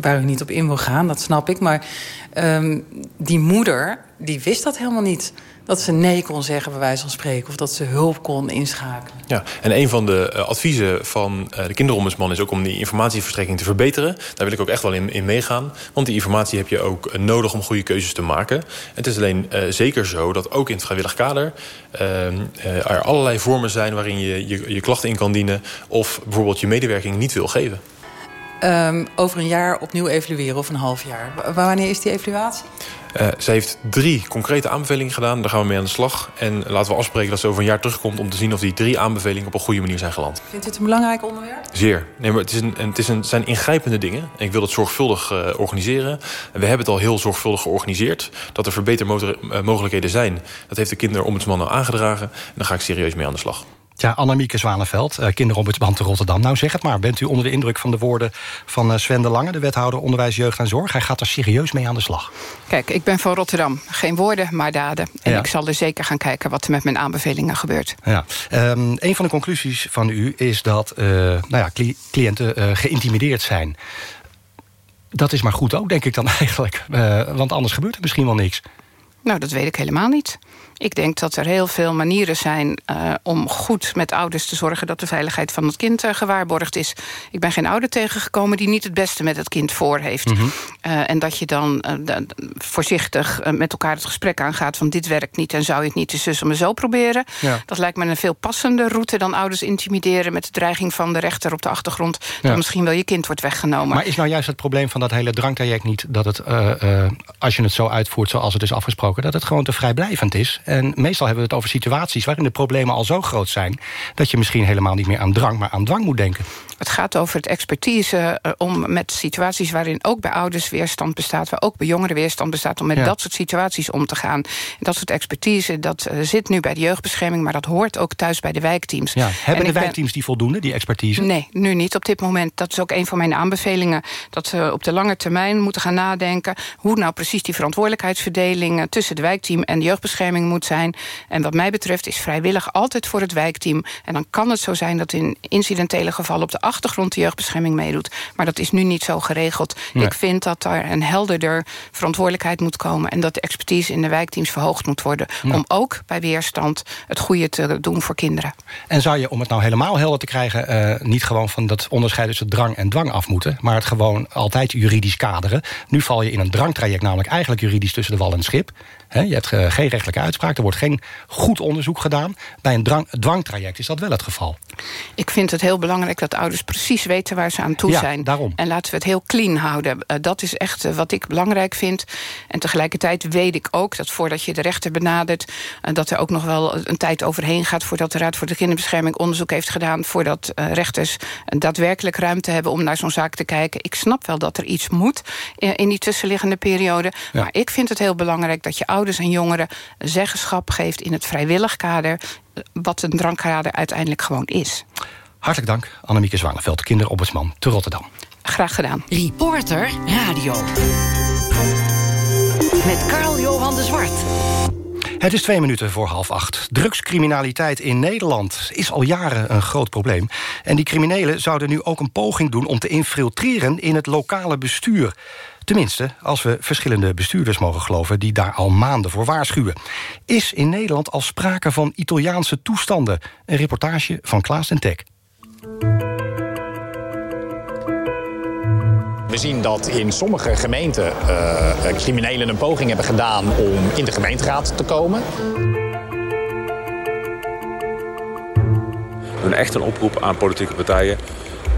waar u niet op in wil gaan, dat snap ik. Maar um, die moeder, die wist dat helemaal niet. Dat ze nee kon zeggen, bij wijze van spreken. Of dat ze hulp kon inschakelen. Ja, en een van de uh, adviezen van uh, de kinderombudsman... is ook om die informatieverstrekking te verbeteren. Daar wil ik ook echt wel in, in meegaan. Want die informatie heb je ook uh, nodig om goede keuzes te maken. Het is alleen zeker zo dat ook in het vrijwillig kader... Ehm, er allerlei vormen zijn waarin je, je je klachten in kan dienen... of bijvoorbeeld je medewerking niet wil geven. Um, over een jaar opnieuw evalueren of een half jaar. W wanneer is die evaluatie? Uh, ze heeft drie concrete aanbevelingen gedaan. Daar gaan we mee aan de slag. En laten we afspreken dat ze over een jaar terugkomt... om te zien of die drie aanbevelingen op een goede manier zijn geland. Vindt u het een belangrijk onderwerp? Zeer. Nee, maar het, is een, het is een, zijn ingrijpende dingen. En ik wil dat zorgvuldig uh, organiseren. En we hebben het al heel zorgvuldig georganiseerd. Dat er verbetermogelijkheden zijn. Dat heeft de kinderombudsman al aangedragen. En daar ga ik serieus mee aan de slag. Ja, Annemieke Zwaneveld, uh, kinderombudsman te Rotterdam. Nou, zeg het maar. Bent u onder de indruk van de woorden van uh, Sven de Lange... de wethouder Onderwijs, Jeugd en Zorg? Hij gaat er serieus mee aan de slag. Kijk, ik ben van Rotterdam. Geen woorden, maar daden. En ja. ik zal er zeker gaan kijken wat er met mijn aanbevelingen gebeurt. Ja. Um, een van de conclusies van u is dat uh, nou ja, cli cliënten geïntimideerd zijn. Dat is maar goed ook, denk ik dan eigenlijk. want anders gebeurt er misschien wel niks. Nou, dat weet ik helemaal niet. Ik denk dat er heel veel manieren zijn uh, om goed met ouders te zorgen... dat de veiligheid van het kind uh, gewaarborgd is. Ik ben geen ouder tegengekomen die niet het beste met het kind voor heeft. Mm -hmm. uh, en dat je dan voorzichtig met elkaar het gesprek aangaat... van dit werkt niet en zou je het niet de zus om zo proberen. Ja. Dat lijkt me een veel passende route dan ouders intimideren... met de dreiging van de rechter op de achtergrond... Ja. dat misschien wel je kind wordt weggenomen. Maar is nou juist het probleem van dat hele dranktraject niet... dat het, als je het zo uitvoert zoals het is afgesproken... dat het gewoon te vrijblijvend is... En meestal hebben we het over situaties waarin de problemen al zo groot zijn... dat je misschien helemaal niet meer aan drang, maar aan dwang moet denken. Het gaat over het expertise uh, om met situaties waarin ook bij ouders weerstand bestaat... waar ook bij jongeren weerstand bestaat om met ja. dat soort situaties om te gaan. Dat soort expertise, dat uh, zit nu bij de jeugdbescherming... maar dat hoort ook thuis bij de wijkteams. Ja. Hebben en de wijkteams ben... die voldoende, die expertise? Nee, nu niet op dit moment. Dat is ook een van mijn aanbevelingen. Dat we op de lange termijn moeten gaan nadenken... hoe nou precies die verantwoordelijkheidsverdeling... tussen de wijkteam en de jeugdbescherming moet zijn. En wat mij betreft is vrijwillig altijd voor het wijkteam. En dan kan het zo zijn dat in incidentele gevallen... op de achtergrond de jeugdbescherming meedoet. Maar dat is nu niet zo geregeld. Nee. Ik vind dat er een helderder verantwoordelijkheid moet komen... en dat de expertise in de wijkteams verhoogd moet worden... Ja. om ook bij weerstand het goede te doen voor kinderen. En zou je, om het nou helemaal helder te krijgen... Uh, niet gewoon van dat onderscheid tussen drang en dwang af moeten... maar het gewoon altijd juridisch kaderen. Nu val je in een drangtraject namelijk eigenlijk juridisch tussen de wal en het schip... He, je hebt uh, geen rechtelijke uitspraak, er wordt geen goed onderzoek gedaan. Bij een drang, dwangtraject is dat wel het geval. Ik vind het heel belangrijk dat ouders precies weten waar ze aan toe ja, zijn. Daarom. En laten we het heel clean houden. Uh, dat is echt uh, wat ik belangrijk vind. En tegelijkertijd weet ik ook dat voordat je de rechter benadert... Dat er ook nog wel een tijd overheen gaat... voordat de Raad voor de Kinderbescherming onderzoek heeft gedaan... voordat rechters daadwerkelijk ruimte hebben om naar zo'n zaak te kijken. Ik snap wel dat er iets moet in die tussenliggende periode. Ja. Maar ik vind het heel belangrijk dat je ouders en jongeren zeggenschap geeft in het vrijwillig kader... wat een drankkader uiteindelijk gewoon is. Hartelijk dank, Annemieke Zwaneveld, kinderombudsman te Rotterdam. Graag gedaan. Reporter Radio. Met Carl-Johan de Zwart. Het is twee minuten voor half acht. Drugscriminaliteit in Nederland is al jaren een groot probleem. En die criminelen zouden nu ook een poging doen... om te infiltreren in het lokale bestuur. Tenminste, als we verschillende bestuurders mogen geloven... die daar al maanden voor waarschuwen. Is in Nederland al sprake van Italiaanse toestanden? Een reportage van Klaas den Tek. We zien dat in sommige gemeenten uh, criminelen een poging hebben gedaan... om in de gemeenteraad te komen. We doen echt een oproep aan politieke partijen.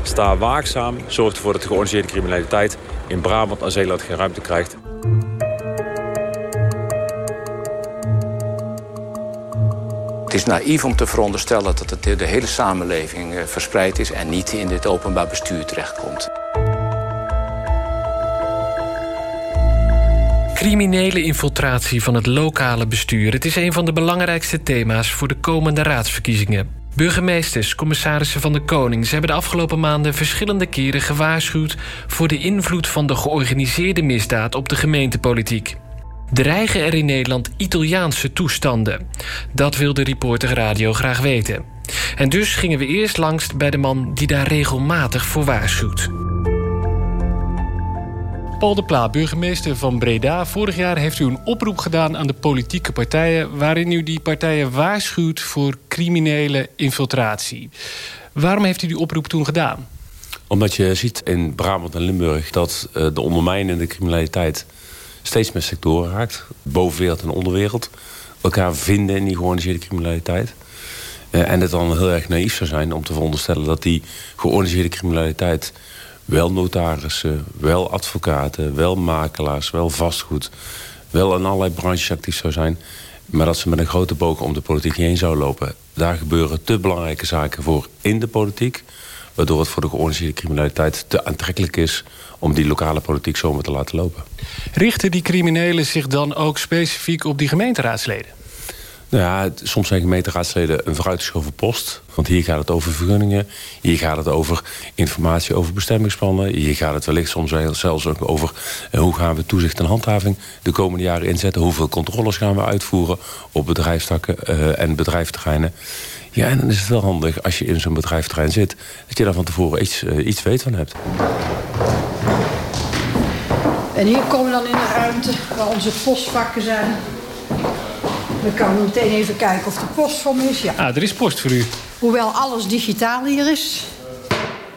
Sta waakzaam, zorg ervoor dat de georganiseerde criminaliteit... in Brabant en Zeeland geen ruimte krijgt. Het is naïef om te veronderstellen dat het de hele samenleving verspreid is... en niet in dit openbaar bestuur terechtkomt. Criminele infiltratie van het lokale bestuur. Het is een van de belangrijkste thema's voor de komende raadsverkiezingen. Burgemeesters, commissarissen van de Koning... ze hebben de afgelopen maanden verschillende keren gewaarschuwd... voor de invloed van de georganiseerde misdaad op de gemeentepolitiek. Dreigen er in Nederland Italiaanse toestanden? Dat wil de reporter Radio graag weten. En dus gingen we eerst langs bij de man die daar regelmatig voor waarschuwt. Paul de Pla, burgemeester van Breda. Vorig jaar heeft u een oproep gedaan aan de politieke partijen... waarin u die partijen waarschuwt voor criminele infiltratie. Waarom heeft u die oproep toen gedaan? Omdat je ziet in Brabant en Limburg... dat uh, de ondermijnende criminaliteit steeds meer sectoren raakt. Bovenwereld en onderwereld. Elkaar vinden in die georganiseerde criminaliteit. Uh, en het dan heel erg naïef zou zijn om te veronderstellen... dat die georganiseerde criminaliteit wel notarissen, wel advocaten, wel makelaars, wel vastgoed, wel in allerlei branches actief zou zijn, maar dat ze met een grote boog om de politiek heen zou lopen. Daar gebeuren te belangrijke zaken voor in de politiek, waardoor het voor de georganiseerde criminaliteit te aantrekkelijk is om die lokale politiek zomaar te laten lopen. Richten die criminelen zich dan ook specifiek op die gemeenteraadsleden? Nou ja, soms zijn gemeenteraadsleden een vooruitgeschoven post. Want hier gaat het over vergunningen. Hier gaat het over informatie over bestemmingsplannen. Hier gaat het wellicht soms zelfs ook over... Eh, hoe gaan we toezicht en handhaving de komende jaren inzetten. Hoeveel controles gaan we uitvoeren op bedrijfstakken uh, en bedrijfterreinen. Ja, en dan is het wel handig als je in zo'n bedrijfterrein zit... dat je daar van tevoren iets, uh, iets weet van hebt. En hier komen we dan in de ruimte waar onze postvakken zijn. We kunnen meteen even kijken of de post voor me is. Ja. Ah, er is post voor u. Hoewel alles digitaal hier is.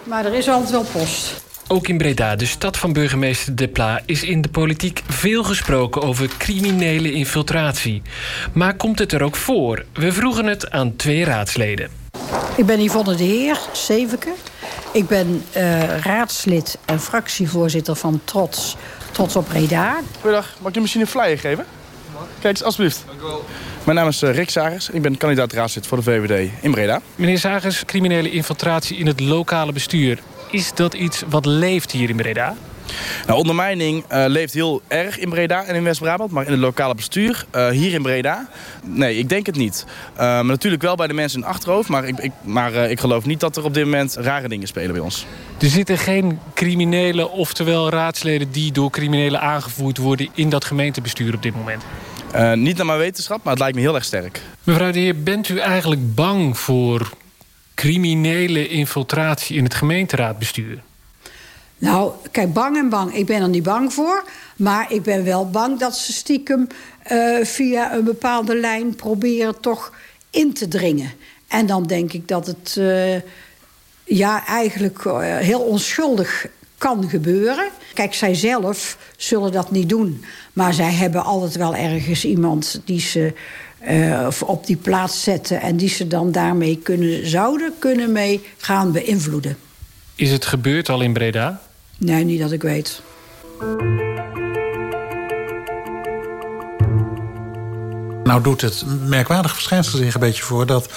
Maar er is altijd wel post. Ook in Breda, de stad van burgemeester De Pla... is in de politiek veel gesproken over criminele infiltratie. Maar komt het er ook voor? We vroegen het aan twee raadsleden. Ik ben Yvonne de Heer, Zeveke. Ik ben uh, raadslid en fractievoorzitter van Trots, Trots op Breda. Goedendag, mag ik je misschien een flyer geven? Kijk eens, alsjeblieft. Dank u wel. Mijn naam is Rick Zagers. Ik ben kandidaat raadslid voor de VVD in Breda. Meneer Zagers, criminele infiltratie in het lokale bestuur. Is dat iets wat leeft hier in Breda? Nou, ondermijning uh, leeft heel erg in Breda en in West-Brabant. Maar in het lokale bestuur, uh, hier in Breda, nee, ik denk het niet. Uh, natuurlijk wel bij de mensen in het achterhoofd. Maar, ik, ik maar ik geloof niet dat er op dit moment rare dingen spelen bij ons. Er zitten geen criminelen, oftewel raadsleden... die door criminelen aangevoerd worden in dat gemeentebestuur op dit moment? Uh, niet naar mijn wetenschap, maar het lijkt me heel erg sterk. Mevrouw de heer, bent u eigenlijk bang voor criminele infiltratie in het gemeenteraadbestuur? Nou, kijk, bang en bang. Ik ben er niet bang voor. Maar ik ben wel bang dat ze stiekem uh, via een bepaalde lijn proberen toch in te dringen. En dan denk ik dat het uh, ja, eigenlijk heel onschuldig kan gebeuren. Kijk, zij zelf zullen dat niet doen. Maar zij hebben altijd wel ergens iemand die ze uh, op die plaats zetten... en die ze dan daarmee kunnen, zouden kunnen mee gaan beïnvloeden. Is het gebeurd al in Breda? Nee, niet dat ik weet. Nou doet het merkwaardig verschijnsel zich een beetje voor... dat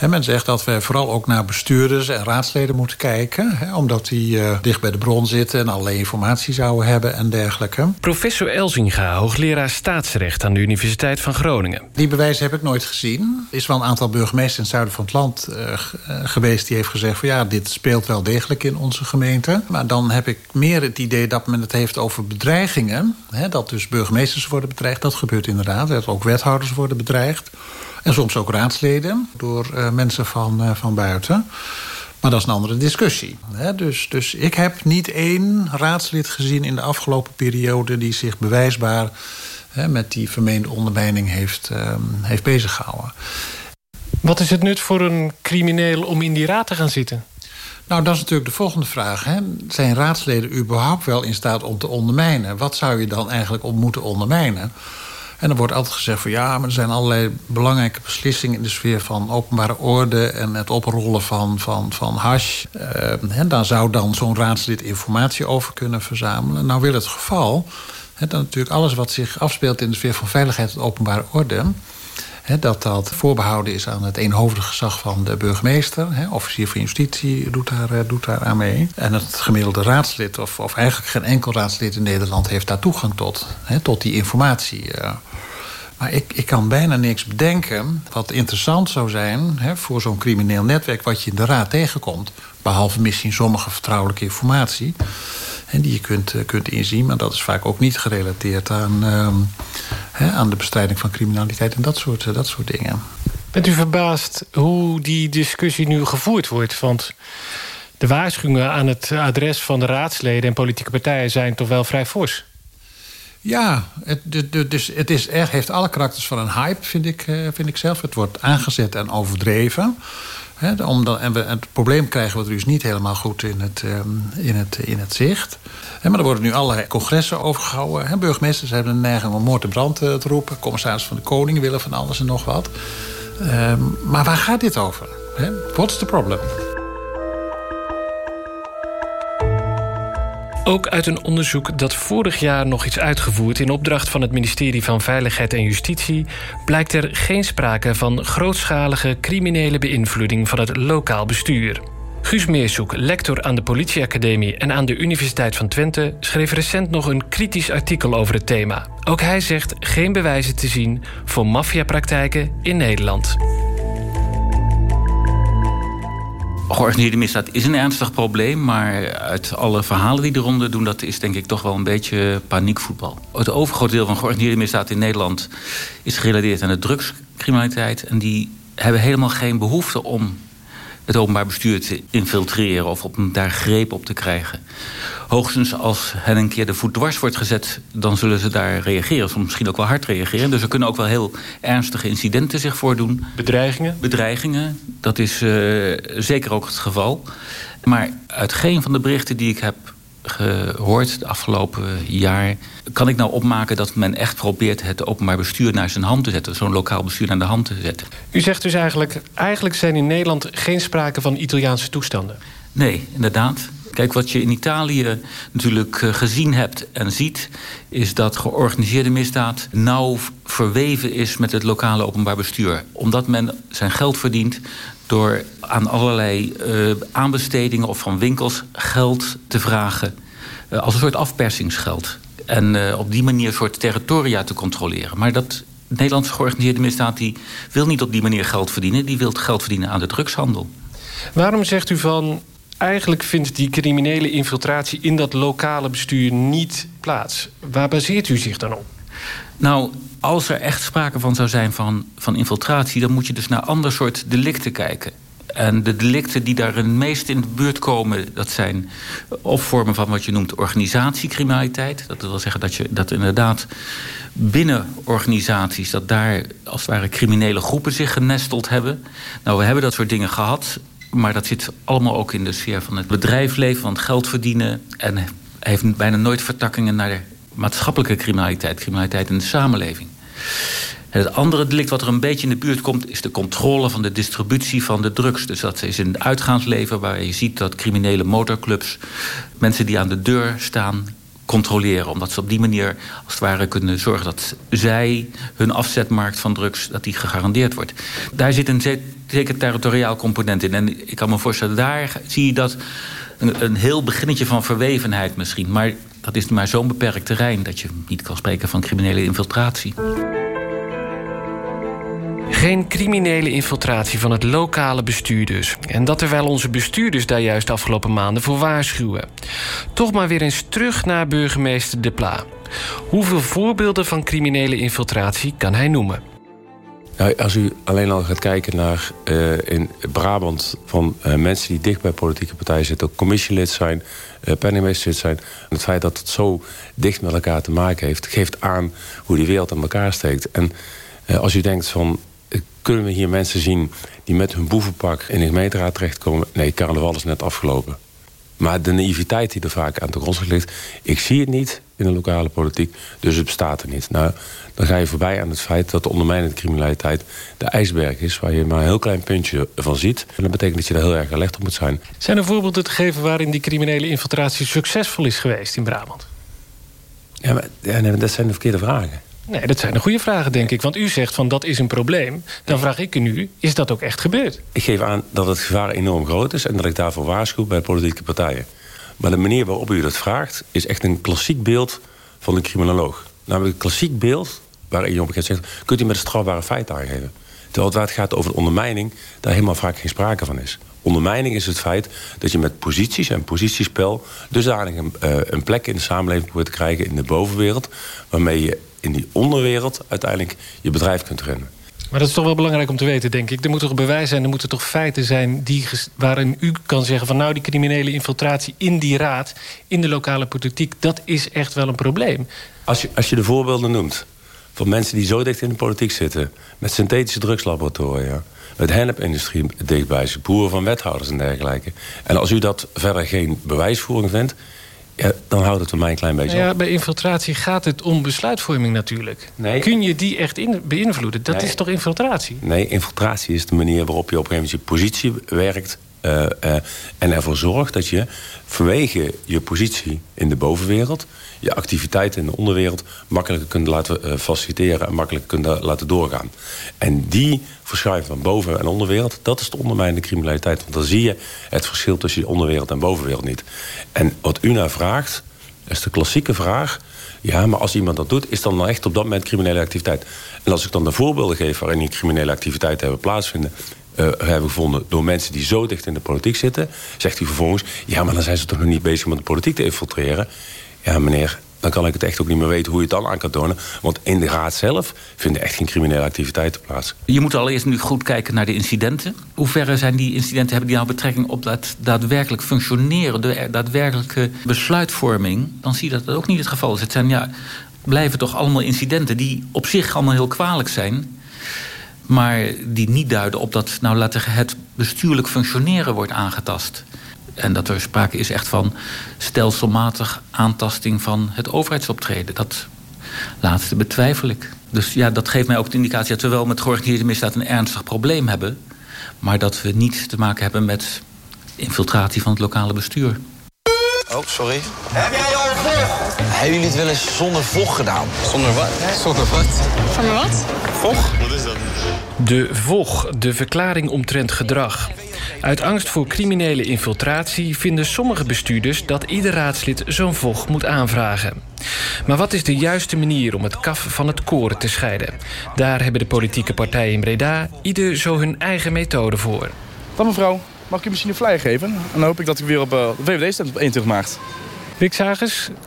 men zegt dat we vooral ook naar bestuurders en raadsleden moeten kijken. omdat die uh, dicht bij de bron zitten en allerlei informatie zouden hebben en dergelijke. Professor Elzinga, hoogleraar staatsrecht aan de Universiteit van Groningen. Die bewijzen heb ik nooit gezien. Er is wel een aantal burgemeesters in het zuiden van het land uh, geweest... die heeft gezegd van ja, dit speelt wel degelijk in onze gemeente. Maar dan heb ik meer het idee dat men het heeft over bedreigingen. dat dus burgemeesters worden bedreigd. Dat gebeurt inderdaad. Dat ook wethouders worden bedreigd. En soms ook raadsleden door uh, mensen van, uh, van buiten. Maar dat is een andere discussie. Hè? Dus, dus ik heb niet één raadslid gezien in de afgelopen periode... die zich bewijsbaar hè, met die vermeende ondermijning heeft, uh, heeft beziggehouden. Wat is het nut voor een crimineel om in die raad te gaan zitten? Nou, dat is natuurlijk de volgende vraag. Hè? Zijn raadsleden überhaupt wel in staat om te ondermijnen? Wat zou je dan eigenlijk om moeten ondermijnen? En er wordt altijd gezegd van ja, maar er zijn allerlei belangrijke beslissingen in de sfeer van openbare orde en het oprollen van, van, van hash. En daar zou dan zo'n raadslid informatie over kunnen verzamelen. Nou wil het geval, he, dat natuurlijk alles wat zich afspeelt in de sfeer van veiligheid en openbare orde dat dat voorbehouden is aan het eenhoofdig gezag van de burgemeester. officier van justitie doet daar, doet daar aan mee. En het gemiddelde raadslid, of, of eigenlijk geen enkel raadslid in Nederland... heeft daar toegang tot, tot die informatie. Maar ik, ik kan bijna niks bedenken wat interessant zou zijn... Hè, voor zo'n crimineel netwerk wat je in de raad tegenkomt. Behalve misschien sommige vertrouwelijke informatie... Hè, die je kunt, eh, kunt inzien. Maar dat is vaak ook niet gerelateerd aan, uh, hè, aan de bestrijding van criminaliteit... en dat soort, eh, dat soort dingen. Bent u verbaasd hoe die discussie nu gevoerd wordt? Want de waarschuwingen aan het adres van de raadsleden en politieke partijen... zijn toch wel vrij fors? Ja, het, dus het is echt, heeft alle karakters van een hype, vind ik, eh, vind ik zelf. Het wordt aangezet en overdreven. En we, het probleem krijgen we dus niet helemaal goed in het, ehm, in het, in het zicht. Maar er worden nu allerlei congressen overgehouden. He, burgemeesters hebben een neiging om moord en brand te roepen. Commissaris van de Koning willen van alles en nog wat. Ehm, maar waar gaat dit over? What's the problem? Ook uit een onderzoek dat vorig jaar nog is uitgevoerd... in opdracht van het ministerie van Veiligheid en Justitie... blijkt er geen sprake van grootschalige criminele beïnvloeding... van het lokaal bestuur. Guus Meersoek, lector aan de politieacademie en aan de Universiteit van Twente... schreef recent nog een kritisch artikel over het thema. Ook hij zegt geen bewijzen te zien voor maffiapraktijken in Nederland. Georganiseerde is een ernstig probleem, maar uit alle verhalen die eronder doen, dat is denk ik toch wel een beetje paniekvoetbal. Het overgrote deel van georganiseerde misdaad in Nederland is gerelateerd aan de drugscriminaliteit. En die hebben helemaal geen behoefte om het openbaar bestuur te infiltreren of om daar greep op te krijgen. Hoogstens als hen een keer de voet dwars wordt gezet, dan zullen ze daar reageren. Soms misschien ook wel hard reageren. Dus er kunnen ook wel heel ernstige incidenten zich voordoen. Bedreigingen? Bedreigingen, dat is uh, zeker ook het geval. Maar uit geen van de berichten die ik heb gehoord de afgelopen jaar... kan ik nou opmaken dat men echt probeert het openbaar bestuur naar zijn hand te zetten. Zo'n lokaal bestuur naar de hand te zetten. U zegt dus eigenlijk, eigenlijk zijn in Nederland geen sprake van Italiaanse toestanden. Nee, inderdaad. Kijk, wat je in Italië natuurlijk eh, gezien hebt en ziet... is dat georganiseerde misdaad nauw verweven is met het lokale openbaar bestuur. Omdat men zijn geld verdient door aan allerlei uh, aanbestedingen of van winkels geld te vragen. Uh, als een soort afpersingsgeld. En uh, op die manier een soort territoria te controleren. Maar dat Nederlandse georganiseerde misdaad die wil niet op die manier geld verdienen. Die wil geld verdienen aan de drugshandel. Waarom zegt u van eigenlijk vindt die criminele infiltratie in dat lokale bestuur niet plaats. Waar baseert u zich dan op? Nou, als er echt sprake van zou zijn van, van infiltratie... dan moet je dus naar ander soort delicten kijken. En de delicten die daar het meest in de buurt komen... dat zijn of vormen van wat je noemt organisatiecriminaliteit. Dat wil zeggen dat je dat inderdaad binnen organisaties... dat daar als het ware criminele groepen zich genesteld hebben. Nou, we hebben dat soort dingen gehad maar dat zit allemaal ook in de sfeer van het bedrijfsleven, van het geld verdienen. En heeft bijna nooit vertakkingen naar de maatschappelijke criminaliteit, criminaliteit in de samenleving. Het andere delict wat er een beetje in de buurt komt... is de controle van de distributie van de drugs. Dus dat is in het uitgaansleven waar je ziet dat criminele motorclubs... mensen die aan de deur staan controleren. Omdat ze op die manier als het ware kunnen zorgen dat zij hun afzetmarkt van drugs dat die gegarandeerd wordt. Daar zit een zeker territoriaal component in. En ik kan me voorstellen, daar zie je dat een, een heel beginnetje van verwevenheid misschien. Maar dat is maar zo'n beperkt terrein dat je niet kan spreken van criminele infiltratie. Geen criminele infiltratie van het lokale bestuur dus. En dat terwijl onze bestuurders daar juist de afgelopen maanden voor waarschuwen. Toch maar weer eens terug naar burgemeester De Pla. Hoeveel voorbeelden van criminele infiltratie kan hij noemen? Nou, als u alleen al gaat kijken naar uh, in Brabant van uh, mensen die dicht bij politieke partijen zitten, ook commissielid zijn, uh, penningmeester zijn. Het feit dat het zo dicht met elkaar te maken heeft, geeft aan hoe die wereld aan elkaar steekt. En als u denkt van kunnen we hier mensen zien die met hun boevenpak in de gemeenteraad terechtkomen. Nee, carnaval is net afgelopen. Maar de naïviteit die er vaak aan de grondslag ligt... ik zie het niet in de lokale politiek, dus het bestaat er niet. Nou, dan ga je voorbij aan het feit dat de ondermijnende criminaliteit... de ijsberg is, waar je maar een heel klein puntje van ziet. En dat betekent dat je daar heel erg alert op moet zijn. Zijn er voorbeelden te geven waarin die criminele infiltratie succesvol is geweest in Brabant? Ja, maar ja, nee, dat zijn de verkeerde vragen. Nee, dat zijn de goede vragen, denk ik. Want u zegt van dat is een probleem. Dan vraag ik u nu, is dat ook echt gebeurd? Ik geef aan dat het gevaar enorm groot is... en dat ik daarvoor waarschuw bij politieke partijen. Maar de manier waarop u dat vraagt... is echt een klassiek beeld van een criminoloog. Namelijk een klassiek beeld waarin je op een gegeven moment zegt... kunt u met een strafbare feit aangeven. Terwijl het gaat over de ondermijning... daar helemaal vaak geen sprake van is. Ondermijning is het feit dat je met posities en positiespel... dusdanig een, uh, een plek in de samenleving probeert te krijgen in de bovenwereld... waarmee je in die onderwereld uiteindelijk je bedrijf kunt rennen. Maar dat is toch wel belangrijk om te weten, denk ik. Er moeten toch bewijzen zijn, er moeten toch feiten zijn... Die, waarin u kan zeggen van nou, die criminele infiltratie in die raad... in de lokale politiek, dat is echt wel een probleem. Als je, als je de voorbeelden noemt van mensen die zo dicht in de politiek zitten... met synthetische drugslaboratoria, met hennepindustrie dichtbij... boeren van wethouders en dergelijke. En als u dat verder geen bewijsvoering vindt... Ja, dan houdt het voor mij een klein beetje nou ja, Bij infiltratie gaat het om besluitvorming natuurlijk. Nee. Kun je die echt in, beïnvloeden? Dat is toch infiltratie? Nee, infiltratie is de manier waarop je op een gegeven moment je positie werkt... Uh, uh, en ervoor zorgt dat je vanwege je positie in de bovenwereld... je activiteiten in de onderwereld makkelijker kunt laten uh, faciliteren... en makkelijker kunt laten doorgaan. En die verschuiving van boven- en onderwereld... dat is de ondermijnende criminaliteit. Want dan zie je het verschil tussen die onderwereld en bovenwereld niet. En wat u naar vraagt, is de klassieke vraag... ja, maar als iemand dat doet, is dan echt op dat moment criminele activiteit? En als ik dan de voorbeelden geef waarin die criminele activiteiten hebben plaatsvinden... Uh, hebben gevonden door mensen die zo dicht in de politiek zitten... zegt hij vervolgens, ja, maar dan zijn ze toch nog niet bezig met de politiek te infiltreren. Ja, meneer, dan kan ik het echt ook niet meer weten hoe je het dan aan kan tonen. Want in de raad zelf vinden echt geen criminele activiteiten plaats. Je moet allereerst nu goed kijken naar de incidenten. Hoe ver zijn die incidenten, hebben die nou betrekking op dat daadwerkelijk functioneren... de daadwerkelijke besluitvorming? Dan zie je dat dat ook niet het geval is. Het zijn, ja, blijven toch allemaal incidenten die op zich allemaal heel kwalijk zijn maar die niet duiden op dat nou, laten het bestuurlijk functioneren wordt aangetast. En dat er sprake is echt van stelselmatig aantasting van het overheidsoptreden. Dat laatste betwijfel ik. Dus ja, dat geeft mij ook de indicatie dat we wel met georganiseerde misdaad een ernstig probleem hebben. Maar dat we niet te maken hebben met infiltratie van het lokale bestuur. Oh, sorry. Heb jij al vocht? Hebben jullie het wel eens zonder vocht gedaan? Zonder wat? Zonder wat? Zonder wat? Vocht? Wat is dat? De VOG, de verklaring omtrent gedrag. Uit angst voor criminele infiltratie vinden sommige bestuurders... dat ieder raadslid zo'n VOG moet aanvragen. Maar wat is de juiste manier om het kaf van het koren te scheiden? Daar hebben de politieke partijen in Breda ieder zo hun eigen methode voor. Dan mevrouw, mag ik u misschien een flyer geven? En dan hoop ik dat ik weer op uh, de VVD stemt op 21 maart. Rick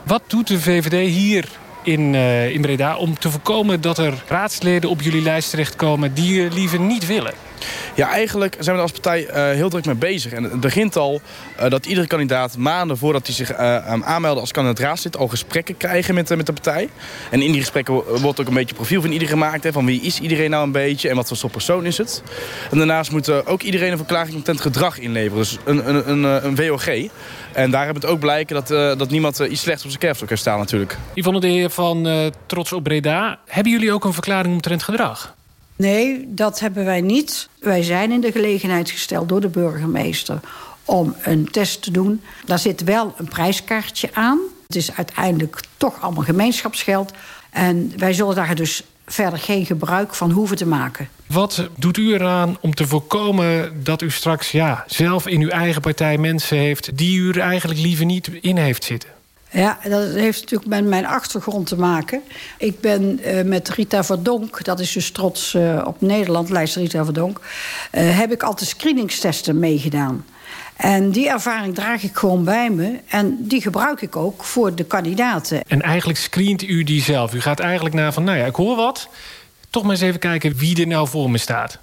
wat doet de VVD hier in, uh, in Breda... om te voorkomen dat er raadsleden op jullie lijst terechtkomen... die je liever niet willen? Ja, eigenlijk zijn we er als partij uh, heel druk mee bezig. En het begint al uh, dat iedere kandidaat maanden voordat hij zich uh, aanmeldde als kandidaat raadslid... al gesprekken krijgen met, met de partij. En in die gesprekken wordt ook een beetje profiel van iedereen gemaakt. Hè, van wie is iedereen nou een beetje en wat voor soort persoon is het. En daarnaast moet ook iedereen een verklaring omtrent gedrag inleveren. Dus een, een, een, een WOG. En daar hebben het ook blijken dat, dat niemand iets slechts op zijn kerfstok heeft staan natuurlijk. Yvonne de heer van Trots op Breda. Hebben jullie ook een verklaring omtrent gedrag? Nee, dat hebben wij niet. Wij zijn in de gelegenheid gesteld door de burgemeester om een test te doen. Daar zit wel een prijskaartje aan. Het is uiteindelijk toch allemaal gemeenschapsgeld. En wij zullen daar dus verder geen gebruik van hoeven te maken. Wat doet u eraan om te voorkomen dat u straks ja, zelf in uw eigen partij mensen heeft... die u er eigenlijk liever niet in heeft zitten? Ja, dat heeft natuurlijk met mijn achtergrond te maken. Ik ben uh, met Rita Verdonk, dat is dus trots uh, op Nederland, lijst Rita Verdonk... Uh, heb ik altijd screeningstesten meegedaan. En die ervaring draag ik gewoon bij me. En die gebruik ik ook voor de kandidaten. En eigenlijk screent u die zelf. U gaat eigenlijk naar van, nou ja, ik hoor wat. Toch maar eens even kijken wie er nou voor me staat.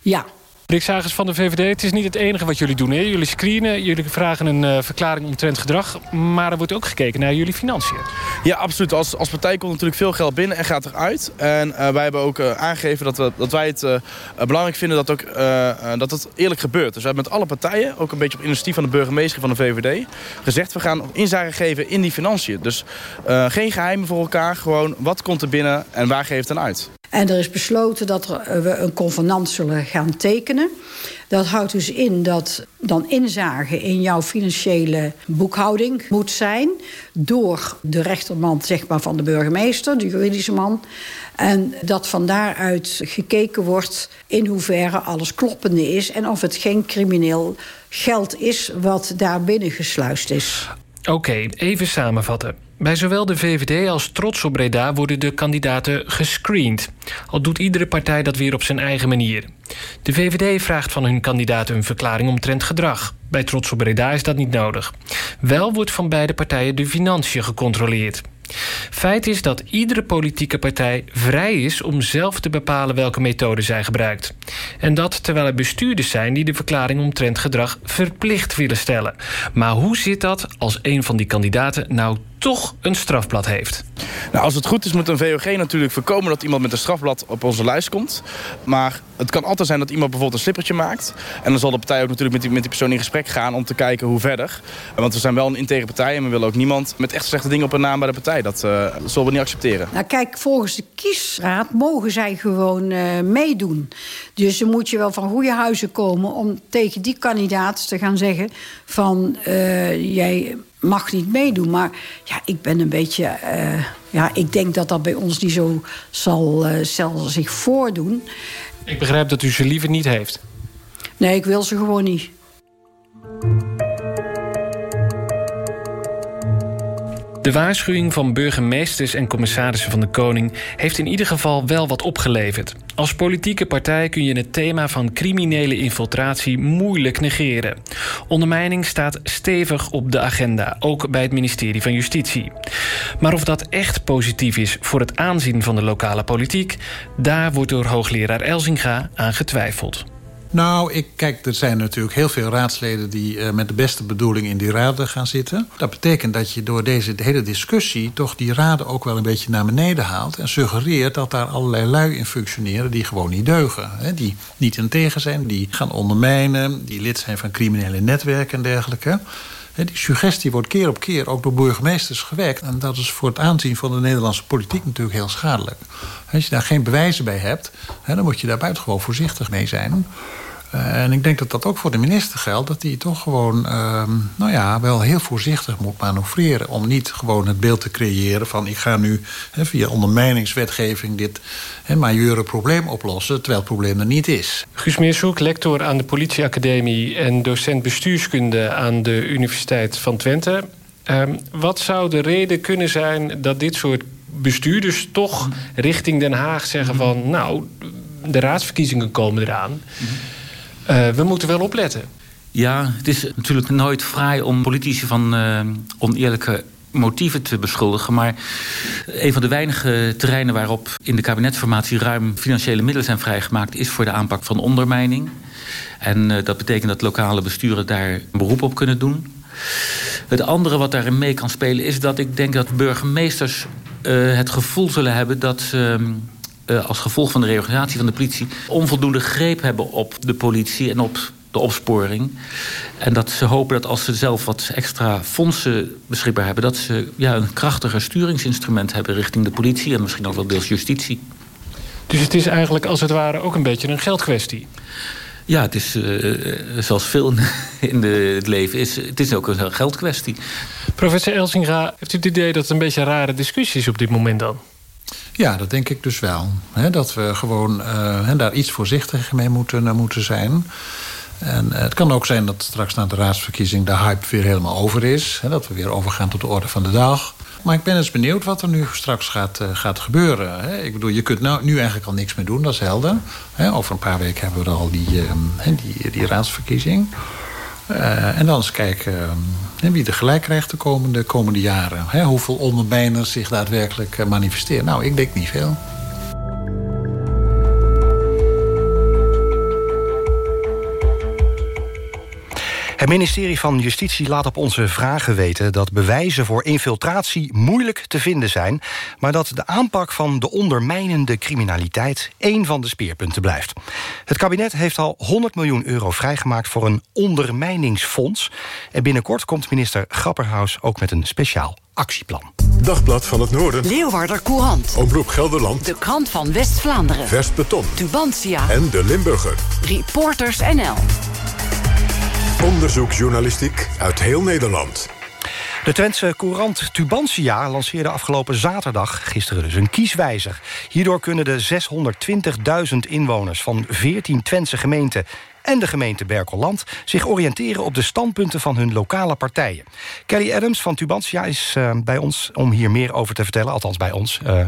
Ja, Rick van de VVD, het is niet het enige wat jullie doen. Hè? Jullie screenen, jullie vragen een uh, verklaring omtrent gedrag... maar er wordt ook gekeken naar jullie financiën. Ja, absoluut. Als, als partij komt natuurlijk veel geld binnen en gaat eruit. En uh, wij hebben ook uh, aangegeven dat, we, dat wij het belangrijk vinden dat, ook, dat het eerlijk gebeurt. Dus we hebben met alle partijen, ook een beetje op initiatief van de burgemeester van de VVD... gezegd, we gaan inzage geven in die financiën. Dus geen geheimen voor elkaar, gewoon wat komt er binnen en waar geeft het dan uit. En er is besloten dat er, we een convenant zullen gaan tekenen. Dat houdt dus in dat dan inzage in jouw financiële boekhouding moet zijn... door de rechterman zeg maar, van de burgemeester, de juridische man... En dat van daaruit gekeken wordt in hoeverre alles kloppende is... en of het geen crimineel geld is wat daar binnen gesluist is. Oké, even samenvatten. Bij zowel de VVD als Trots op Breda worden de kandidaten gescreend. Al doet iedere partij dat weer op zijn eigen manier. De VVD vraagt van hun kandidaten een verklaring omtrent gedrag. Bij Trots op Breda is dat niet nodig. Wel wordt van beide partijen de financiën gecontroleerd. Feit is dat iedere politieke partij vrij is om zelf te bepalen welke methode zij gebruikt. En dat terwijl er bestuurders zijn die de verklaring omtrent gedrag verplicht willen stellen. Maar hoe zit dat als een van die kandidaten nou toch een strafblad heeft. Nou, als het goed is moet een VOG natuurlijk voorkomen dat iemand met een strafblad op onze lijst komt. Maar het kan altijd zijn dat iemand bijvoorbeeld een slippertje maakt. En dan zal de partij ook natuurlijk met die, met die persoon in gesprek gaan om te kijken hoe verder. Want we zijn wel een integere partij en we willen ook niemand met echt slechte dingen op een naam bij de partij. Dat, uh, zullen we niet accepteren. Nou kijk, volgens de kiesraad mogen zij gewoon uh, meedoen. Dus dan moet je wel van goede huizen komen om tegen die kandidaat te gaan zeggen van uh, jij mag niet meedoen. Maar ja, ik ben een beetje. Uh, ja, ik denk dat dat bij ons niet zo zal, uh, zal zich voordoen. Ik begrijp dat u ze liever niet heeft. Nee, ik wil ze gewoon niet. De waarschuwing van burgemeesters en commissarissen van de Koning heeft in ieder geval wel wat opgeleverd. Als politieke partij kun je het thema van criminele infiltratie moeilijk negeren. Ondermijning staat stevig op de agenda, ook bij het ministerie van Justitie. Maar of dat echt positief is voor het aanzien van de lokale politiek, daar wordt door hoogleraar Elzinga aan getwijfeld. Nou, ik, kijk, er zijn natuurlijk heel veel raadsleden... die uh, met de beste bedoeling in die raden gaan zitten. Dat betekent dat je door deze hele discussie... toch die raden ook wel een beetje naar beneden haalt... en suggereert dat daar allerlei lui in functioneren... die gewoon niet deugen. Hè, die niet in tegen zijn, die gaan ondermijnen... die lid zijn van criminele netwerken en dergelijke... Die suggestie wordt keer op keer ook door burgemeesters gewekt. En dat is voor het aanzien van de Nederlandse politiek natuurlijk heel schadelijk. Als je daar geen bewijzen bij hebt, dan moet je daar buitengewoon voorzichtig mee zijn. En ik denk dat dat ook voor de minister geldt. Dat hij toch gewoon, uh, nou ja, wel heel voorzichtig moet manoeuvreren. Om niet gewoon het beeld te creëren van... ik ga nu he, via ondermijningswetgeving dit he, majeure probleem oplossen... terwijl het probleem er niet is. Guus Meershoek, lector aan de politieacademie... en docent bestuurskunde aan de Universiteit van Twente. Uh, wat zou de reden kunnen zijn dat dit soort bestuurders... toch richting Den Haag zeggen van... nou, de raadsverkiezingen komen eraan... Mm uh, we moeten wel opletten. Ja, het is natuurlijk nooit fraai om politici van uh, oneerlijke motieven te beschuldigen. Maar een van de weinige terreinen waarop in de kabinetsformatie ruim financiële middelen zijn vrijgemaakt, is voor de aanpak van ondermijning. En uh, dat betekent dat lokale besturen daar een beroep op kunnen doen. Het andere wat daarin mee kan spelen is dat ik denk dat burgemeesters uh, het gevoel zullen hebben dat ze uh, als gevolg van de reorganisatie van de politie... onvoldoende greep hebben op de politie en op de opsporing. En dat ze hopen dat als ze zelf wat extra fondsen beschikbaar hebben... dat ze ja, een krachtiger sturingsinstrument hebben richting de politie... en misschien ook wel deels justitie. Dus het is eigenlijk als het ware ook een beetje een geldkwestie? Ja, het is uh, zoals veel in de, het leven is, het is ook een geldkwestie. Professor Elsinga, heeft u het idee dat het een beetje een rare discussie is op dit moment dan? Ja, dat denk ik dus wel. Dat we gewoon uh, daar iets voorzichtiger mee moeten, uh, moeten zijn. En uh, het kan ook zijn dat straks na de raadsverkiezing de hype weer helemaal over is. He, dat we weer overgaan tot de orde van de dag. Maar ik ben eens benieuwd wat er nu straks gaat, gaat gebeuren. Ik bedoel, je kunt nou, nu eigenlijk al niks meer doen, dat is helder. Over een paar weken hebben we al die, die, die raadsverkiezing. Uh, en dan eens kijken uh, wie er gelijk krijgt de komende, komende jaren. Hè, hoeveel ondermijners zich daadwerkelijk uh, manifesteren. Nou, ik denk niet veel. Het ministerie van Justitie laat op onze vragen weten... dat bewijzen voor infiltratie moeilijk te vinden zijn... maar dat de aanpak van de ondermijnende criminaliteit... één van de speerpunten blijft. Het kabinet heeft al 100 miljoen euro vrijgemaakt... voor een ondermijningsfonds. En binnenkort komt minister Grapperhaus ook met een speciaal actieplan. Dagblad van het Noorden. Leeuwarder Courant. Omroep Gelderland. De krant van West-Vlaanderen. Vers Beton. Tubantia. En de Limburger. Reporters NL. Onderzoeksjournalistiek uit heel Nederland. De Twentse courant Tubantia lanceerde afgelopen zaterdag, gisteren dus, een kieswijzer. Hierdoor kunnen de 620.000 inwoners van 14 Twentse gemeenten en de gemeente Berkelland zich oriënteren op de standpunten van hun lokale partijen. Kelly Adams van Tubantia is uh, bij ons om hier meer over te vertellen. Althans bij ons. Uh,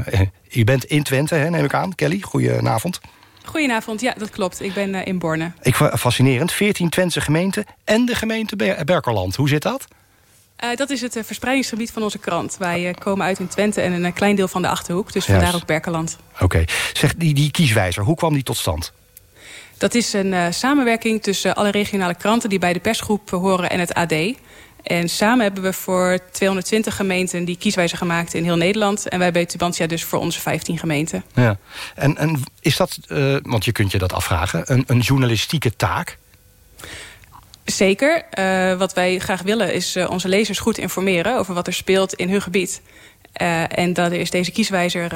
u bent in Twente, hè, neem ik aan. Kelly, goedenavond. Goedenavond, ja, dat klopt. Ik ben uh, in Borne. Ik fascinerend. 14 Twentse gemeenten en de gemeente Ber Berkelland. Hoe zit dat? Uh, dat is het uh, verspreidingsgebied van onze krant. Wij komen uit in Twente en een klein deel van de Achterhoek. Dus vandaar ook Berkeland. Oké. Okay. Zeg, die, die kieswijzer, hoe kwam die tot stand? Dat is een samenwerking tussen alle regionale kranten... die bij de persgroep horen en het AD. En samen hebben we voor 220 gemeenten die kieswijzer gemaakt in heel Nederland. En wij bij Tubantia dus voor onze 15 gemeenten. Ja. En, en is dat, want je kunt je dat afvragen, een, een journalistieke taak? Zeker. Uh, wat wij graag willen is uh, onze lezers goed informeren... over wat er speelt in hun gebied. Uh, en daar is deze kieswijzer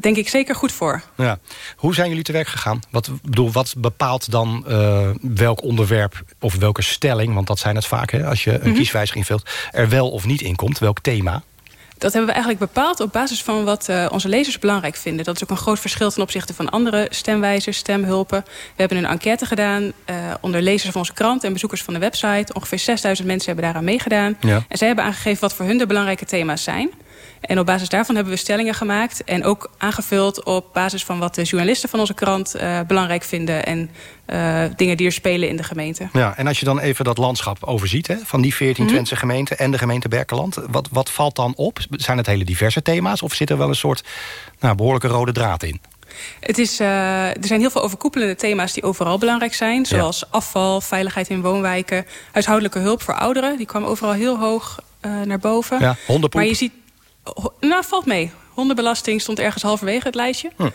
denk ik zeker goed voor. Ja. Hoe zijn jullie te werk gegaan? Wat, bedoel, wat bepaalt dan welk onderwerp of welke stelling... want dat zijn het vaak hè, als je een mm -hmm. kieswijzer invult... er wel of niet in komt, welk thema? Dat hebben we eigenlijk bepaald op basis van wat uh, onze lezers belangrijk vinden. Dat is ook een groot verschil ten opzichte van andere stemwijzers, stemhulpen. We hebben een enquête gedaan uh, onder lezers van onze krant en bezoekers van de website. Ongeveer 6000 mensen hebben daaraan meegedaan. Ja. En zij hebben aangegeven wat voor hun de belangrijke thema's zijn. En op basis daarvan hebben we stellingen gemaakt. En ook aangevuld op basis van wat de journalisten van onze krant uh, belangrijk vinden. En uh, dingen die er spelen in de gemeente. Ja, en als je dan even dat landschap overziet hè, van die 14 mm -hmm. Twentse gemeenten en de gemeente Berkeland. Wat, wat valt dan op? Zijn het hele diverse thema's of zit er wel een soort nou, behoorlijke rode draad in? Het is, uh, er zijn heel veel overkoepelende thema's die overal belangrijk zijn. Zoals ja. afval, veiligheid in woonwijken, huishoudelijke hulp voor ouderen. Die kwam overal heel hoog uh, naar boven. Ja, hondenpoep. Maar je ziet, nou, valt mee. Hondenbelasting stond ergens halverwege het lijstje. Hm.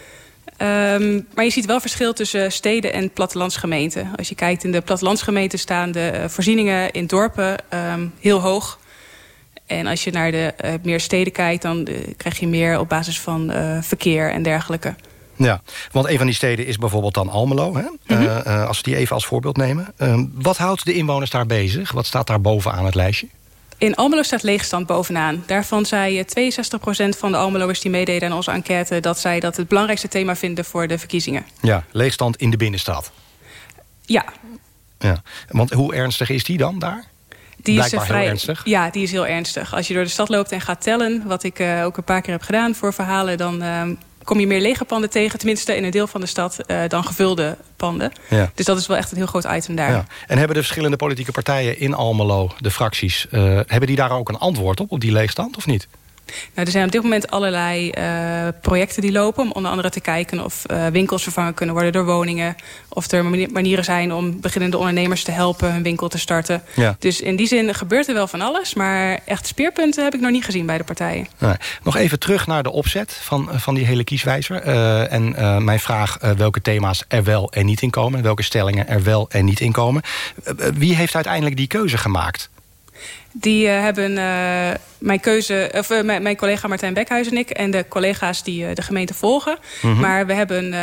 Um, maar je ziet wel verschil tussen steden en plattelandsgemeenten. Als je kijkt in de plattelandsgemeenten staan de uh, voorzieningen in dorpen um, heel hoog. En als je naar de uh, meer steden kijkt, dan uh, krijg je meer op basis van verkeer en dergelijke. Ja, want een van die steden is bijvoorbeeld dan Almelo. Hè? Mm -hmm. als we die even als voorbeeld nemen. Ehm, wat houdt de inwoners daar bezig? Wat staat daar bovenaan het lijstje? In Almelo staat leegstand bovenaan. Daarvan zei 62% van de Almeloers die meededen aan onze enquête... dat zij dat het belangrijkste thema vinden voor de verkiezingen. Ja, leegstand in de binnenstad. Ja. ja. Want hoe ernstig is die dan daar? Die Blijkbaar is vrij, heel ernstig. Ja, die is heel ernstig. Als je door de stad loopt en gaat tellen... wat ik uh, ook een paar keer heb gedaan voor verhalen... dan uh, kom je meer lege panden tegen, tenminste in een deel van de stad... Uh, dan gevulde panden. Ja. Dus dat is wel echt een heel groot item daar. Ja. En hebben de verschillende politieke partijen in Almelo, de fracties... Uh, hebben die daar ook een antwoord op, op die leegstand, of niet? Nou, er zijn op dit moment allerlei uh, projecten die lopen... om onder andere te kijken of uh, winkels vervangen kunnen worden door woningen. Of er manieren zijn om beginnende ondernemers te helpen... hun winkel te starten. Ja. Dus in die zin gebeurt er wel van alles. Maar echt speerpunten heb ik nog niet gezien bij de partijen. Nee. Nog even terug naar de opzet van, van die hele kieswijzer. Uh, en mijn vraag welke thema's er wel en niet in komen. Welke stellingen er wel en niet in komen. wie heeft uiteindelijk die keuze gemaakt? Die uh, hebben uh, mijn keuze, of uh, mijn, mijn, collega Martijn Bekhuis en ik en de collega's die de gemeente volgen. Mm -hmm. Maar we hebben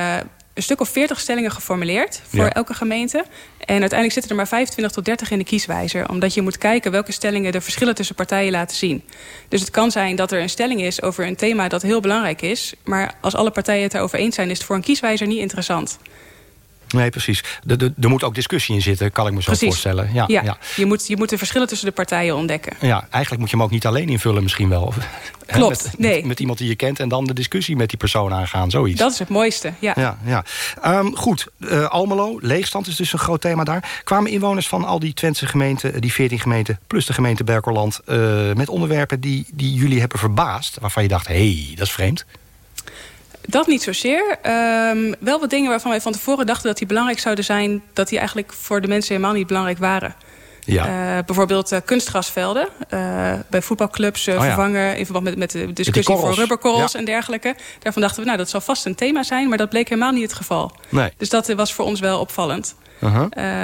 een stuk of 40 stellingen geformuleerd voor ja. elke gemeente. En uiteindelijk zitten er maar 25 tot 30 in de kieswijzer. Omdat je moet kijken welke stellingen de verschillen tussen partijen laten zien. Dus het kan zijn dat er een stelling is over een thema dat heel belangrijk is. Maar als alle partijen het erover eens zijn, is het voor een kieswijzer niet interessant. Nee, precies. Er moet ook discussie in zitten, kan ik me zo precies. voorstellen. Ja, ja. ja, Je, moet, je moet de verschillen tussen de partijen ontdekken. Ja, eigenlijk moet je hem ook niet alleen invullen misschien wel. Klopt, met, nee. Met, met, iemand die je kent en dan de discussie met die persoon aangaan, zoiets. Dat is het mooiste, ja. ja, ja. Um, goed, uh, Almelo, leegstand is dus een groot thema daar. Kwamen inwoners van al die Twentse gemeenten, die 14 gemeenten... plus de gemeente Berkelland, uh, met onderwerpen die, die jullie hebben verbaasd... waarvan je dacht, hé, hey, dat is vreemd? Dat niet zozeer. Um, wel wat dingen waarvan wij van tevoren dachten dat die belangrijk zouden zijn... dat die eigenlijk voor de mensen helemaal niet belangrijk waren. Ja. Uh, bijvoorbeeld uh, kunstgrasvelden. Uh, bij voetbalclubs oh, ja. vervangen in verband met, met de discussie voor rubberkorrels ja. en dergelijke. Daarvan dachten we, nou, dat zal vast een thema zijn. Maar dat bleek helemaal niet het geval. Nee. Dus dat was voor ons wel opvallend. -huh.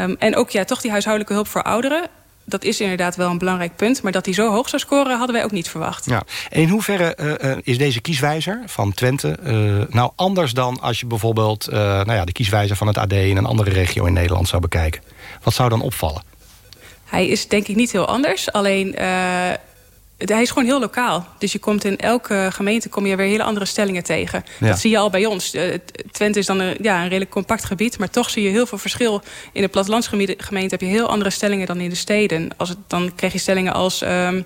Um, en ook ja, toch die huishoudelijke hulp voor ouderen dat is inderdaad wel een belangrijk punt. Maar dat hij zo hoog zou scoren, hadden wij ook niet verwacht. Ja. In hoeverre uh, uh, is deze kieswijzer van Twente uh, nou anders dan... als je bijvoorbeeld nou ja, de kieswijzer van het AD... in een andere regio in Nederland zou bekijken? Wat zou dan opvallen? Hij is denk ik niet heel anders. Alleen hij is gewoon heel lokaal. Dus je komt in elke gemeente kom je weer hele andere stellingen tegen. Ja. Dat zie je al bij ons. Uh, Twente is dan een, ja, een redelijk compact gebied. Maar toch zie je heel veel verschil. In de plattelandsgemeente heb je heel andere stellingen dan in de steden. Als het, dan krijg je stellingen als... Um,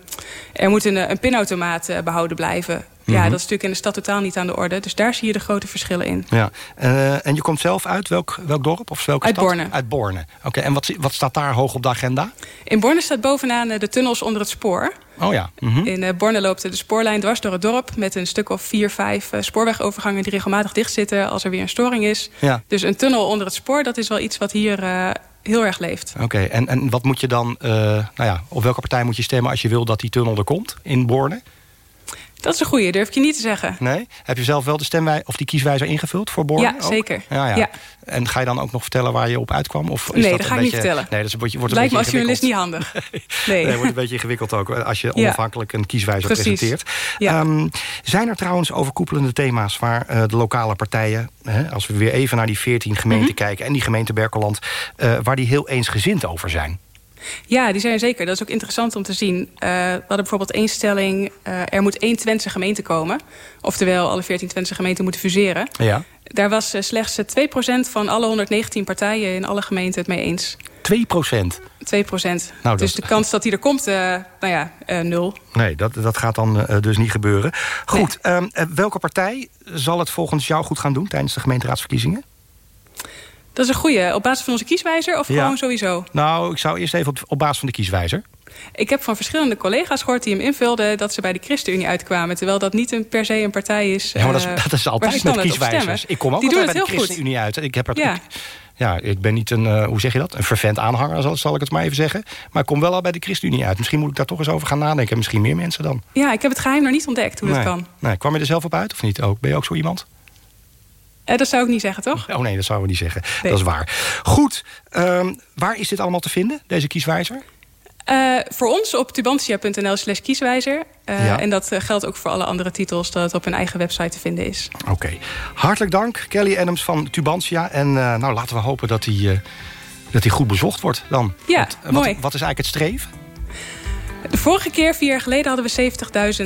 er moet een, een pinautomaat uh, behouden blijven. Ja, Mhm. dat is natuurlijk in de stad totaal niet aan de orde. Dus daar zie je de grote verschillen in. Ja. Uh, en je komt zelf uit welk, welk dorp of welke Uit stad? Borne. Uit Borne. Oké, en wat, wat staat daar hoog op de agenda? In Borne staat bovenaan de tunnels onder het spoor. Oh ja. Mhm. In uh, Borne loopt de spoorlijn dwars door het dorp... met een stuk of vier, vijf uh, spoorwegovergangen... die regelmatig dichtzitten als er weer een storing is. Ja. Dus een tunnel onder het spoor, dat is wel iets wat hier uh, heel erg leeft. Oké, en, en wat moet je dan... nou ja, op welke partij moet je stemmen als je wil dat die tunnel er komt in Borne? Dat is een goeie, durf ik je niet te zeggen. Nee? Heb je zelf wel de stemwij of die kieswijzer ingevuld voor Borne? Ja, ook? zeker. Ja, ja. Ja. En ga je dan ook nog vertellen waar je op uitkwam? Of is nee, dat, dat een ga ik beetje, niet vertellen. Nee, dat is een beetje, wordt Lijkt een me als journalist niet handig. Nee. nee, wordt een beetje ingewikkeld ook als je onafhankelijk een kieswijzer Precies. presenteert. Ja. Ehm, zijn er trouwens overkoepelende thema's waar eh, de lokale partijen... Hè, als we weer even naar die 14 gemeenten Mhm. kijken... en die gemeente Berkeland, eh, waar die heel eensgezind over zijn? Ja, die zijn er zeker. Dat is ook interessant om te zien. Uh, we hadden bijvoorbeeld één stelling... Uh, er moet één Twentse gemeente komen. Oftewel, alle 14 Twentse gemeenten moeten fuseren. Ja. Daar was uh, slechts 2% van alle 119 partijen... in alle gemeenten het mee eens. 2 procent? 2 procent. Nou, dus dat- de kans dat hij er komt, uh, nou ja, uh, nul. Nee, dat, dat gaat dan uh, dus niet gebeuren. Goed, nee. um, welke partij zal het volgens jou goed gaan doen... tijdens de gemeenteraadsverkiezingen? Dat is een goeie. Op basis van onze kieswijzer of Ja. gewoon sowieso? Nou, ik zou eerst even op, op basis van de kieswijzer. Ik heb van verschillende collega's gehoord die hem invulden... dat ze bij de ChristenUnie uitkwamen. Terwijl dat niet een, per se een partij is... Ja, maar dat is, uh, dat is altijd met kieswijzers. Ik kom ook die altijd bij de goed. ChristenUnie uit. Ik heb er, Ja. ik, ja, ik ben niet een, uh, hoe zeg je dat? Een vervent aanhanger, zal, zal ik het maar even zeggen. Maar ik kom wel al bij de ChristenUnie uit. Misschien moet ik daar toch eens over gaan nadenken. Misschien meer mensen dan. Ja, ik heb het geheim nog niet ontdekt hoe nee. dat kan. Nee, kwam je er zelf op uit of niet ook? Ben je ook zo iemand? Uh, dat zou ik niet zeggen, toch? Oh nee, dat zouden we niet zeggen. Nee. Dat is waar. Goed, um, waar is dit allemaal te vinden, deze kieswijzer? Uh, voor ons op tubantia.nl slash kieswijzer. Uh, Ja. En dat geldt ook voor alle andere titels... dat het op hun eigen website te vinden is. Oké. Hartelijk dank, Kelly Adams van Tubantia. En uh, nou, laten we hopen dat hij dat hij goed bezocht wordt dan. Ja, Want, uh, mooi. Wat, wat is eigenlijk het streven? De vorige keer, vier jaar geleden, hadden we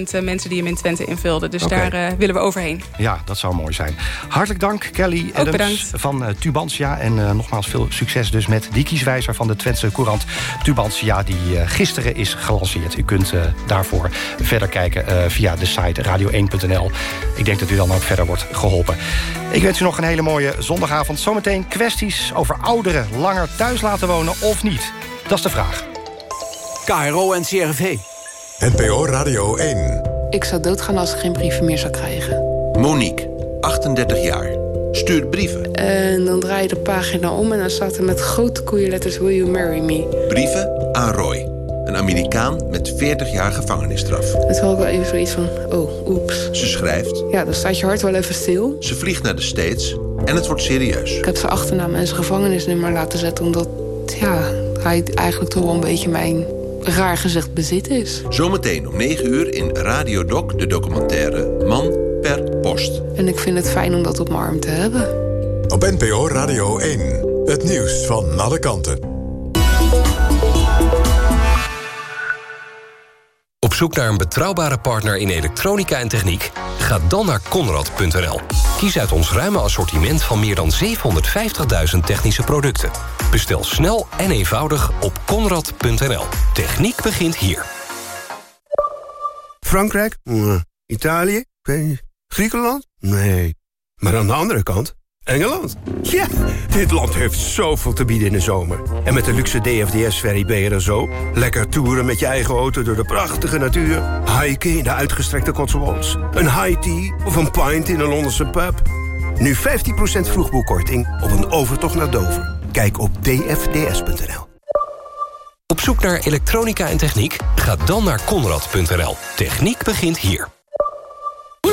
70.000 uh, mensen die hem in Twente invulden. Dus daar uh, willen we overheen. Ja, dat zou mooi zijn. Hartelijk dank, Kelly Ook Adams bedankt. van uh, Tubantia. En uh, nogmaals veel succes dus met die kieswijzer van de Twentse Courant Tubantia... die gisteren is gelanceerd. U kunt daarvoor verder kijken via de site radio1.nl. Ik denk dat u dan ook verder wordt geholpen. Ik wens u nog een hele mooie zondagavond. Zometeen kwesties over ouderen langer thuis laten wonen of niet. Dat is de vraag. KRO en CRV. NPO Radio 1. Ik zou doodgaan als ik geen brieven meer zou krijgen. Monique, 38 jaar. Stuurt brieven. En dan draai je de pagina om en dan staat er met grote koeienletters... Will you marry me? Brieven aan Roy. Een Amerikaan met 40 jaar gevangenisstraf. En toen had wel even zoiets van, oh, oeps. Ze schrijft. Ja, dan staat je hart wel even stil. Ze vliegt naar de States en het wordt serieus. Ik heb zijn achternaam en zijn gevangenisnummer laten zetten... omdat, ja, hij eigenlijk toch wel een beetje mijn raar gezegd bezit is. Zometeen om 9 uur in Radio Doc de documentaire Man per Post. En ik vind het fijn om dat op mijn arm te hebben. Op NPO Radio 1. Het nieuws van alle kanten. Op zoek naar een betrouwbare partner in elektronica en techniek? Ga dan naar Conrad.nl. Kies uit ons ruime assortiment van meer dan 750.000 technische producten. Bestel snel en eenvoudig op Conrad.nl. Techniek begint hier. Frankrijk? Mm, Italië? Griekenland? Nee. Maar aan de andere kant, Engeland. Ja, dit land heeft zoveel te bieden in de zomer. En met de luxe DFDS-ferry ben je er zo. Lekker toeren met je eigen auto door de prachtige natuur. Hiken in de uitgestrekte Cotswolds. Een high tea of een pint in een Londense pub. Nu 15% vroegboekkorting op een overtocht naar Dover. Kijk op dfds.nl. Op zoek naar elektronica en techniek? Ga dan naar Conrad.nl. Techniek begint hier.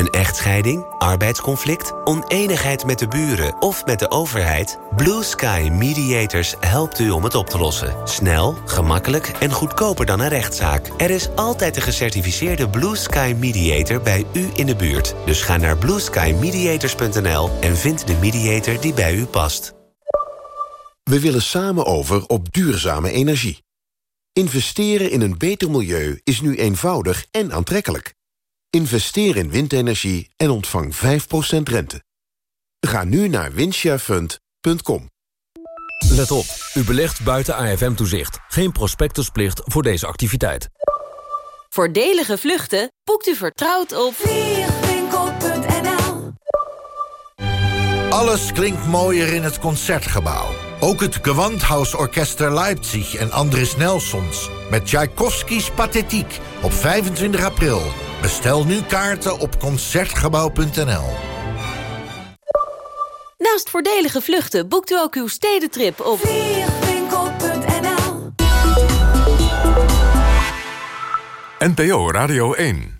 Een echtscheiding, arbeidsconflict, oneenigheid met de buren of met de overheid? Blue Sky Mediators helpt u om het op te lossen. Snel, gemakkelijk en goedkoper dan een rechtszaak. Er is altijd een gecertificeerde Blue Sky Mediator bij u in de buurt. Dus ga naar blueskymediators.nl en vind de mediator die bij u past. We willen samen over op duurzame energie. Investeren in een beter milieu is nu eenvoudig en aantrekkelijk. Investeer in windenergie en ontvang 5% rente. Ga nu naar windshare.fund.com. Let op, u belegt buiten AFM-toezicht. Geen prospectusplicht voor deze activiteit. Voordelige vluchten boekt u vertrouwd op Alles klinkt mooier in het Concertgebouw. Ook het Gewandhausorchester Leipzig en Andris Nelsons... met Tchaikovskis Pathetiek op 25 april. Bestel nu kaarten op Concertgebouw.nl. Naast voordelige vluchten boekt u ook uw stedentrip op vliegwinkel.nl NPO Radio 1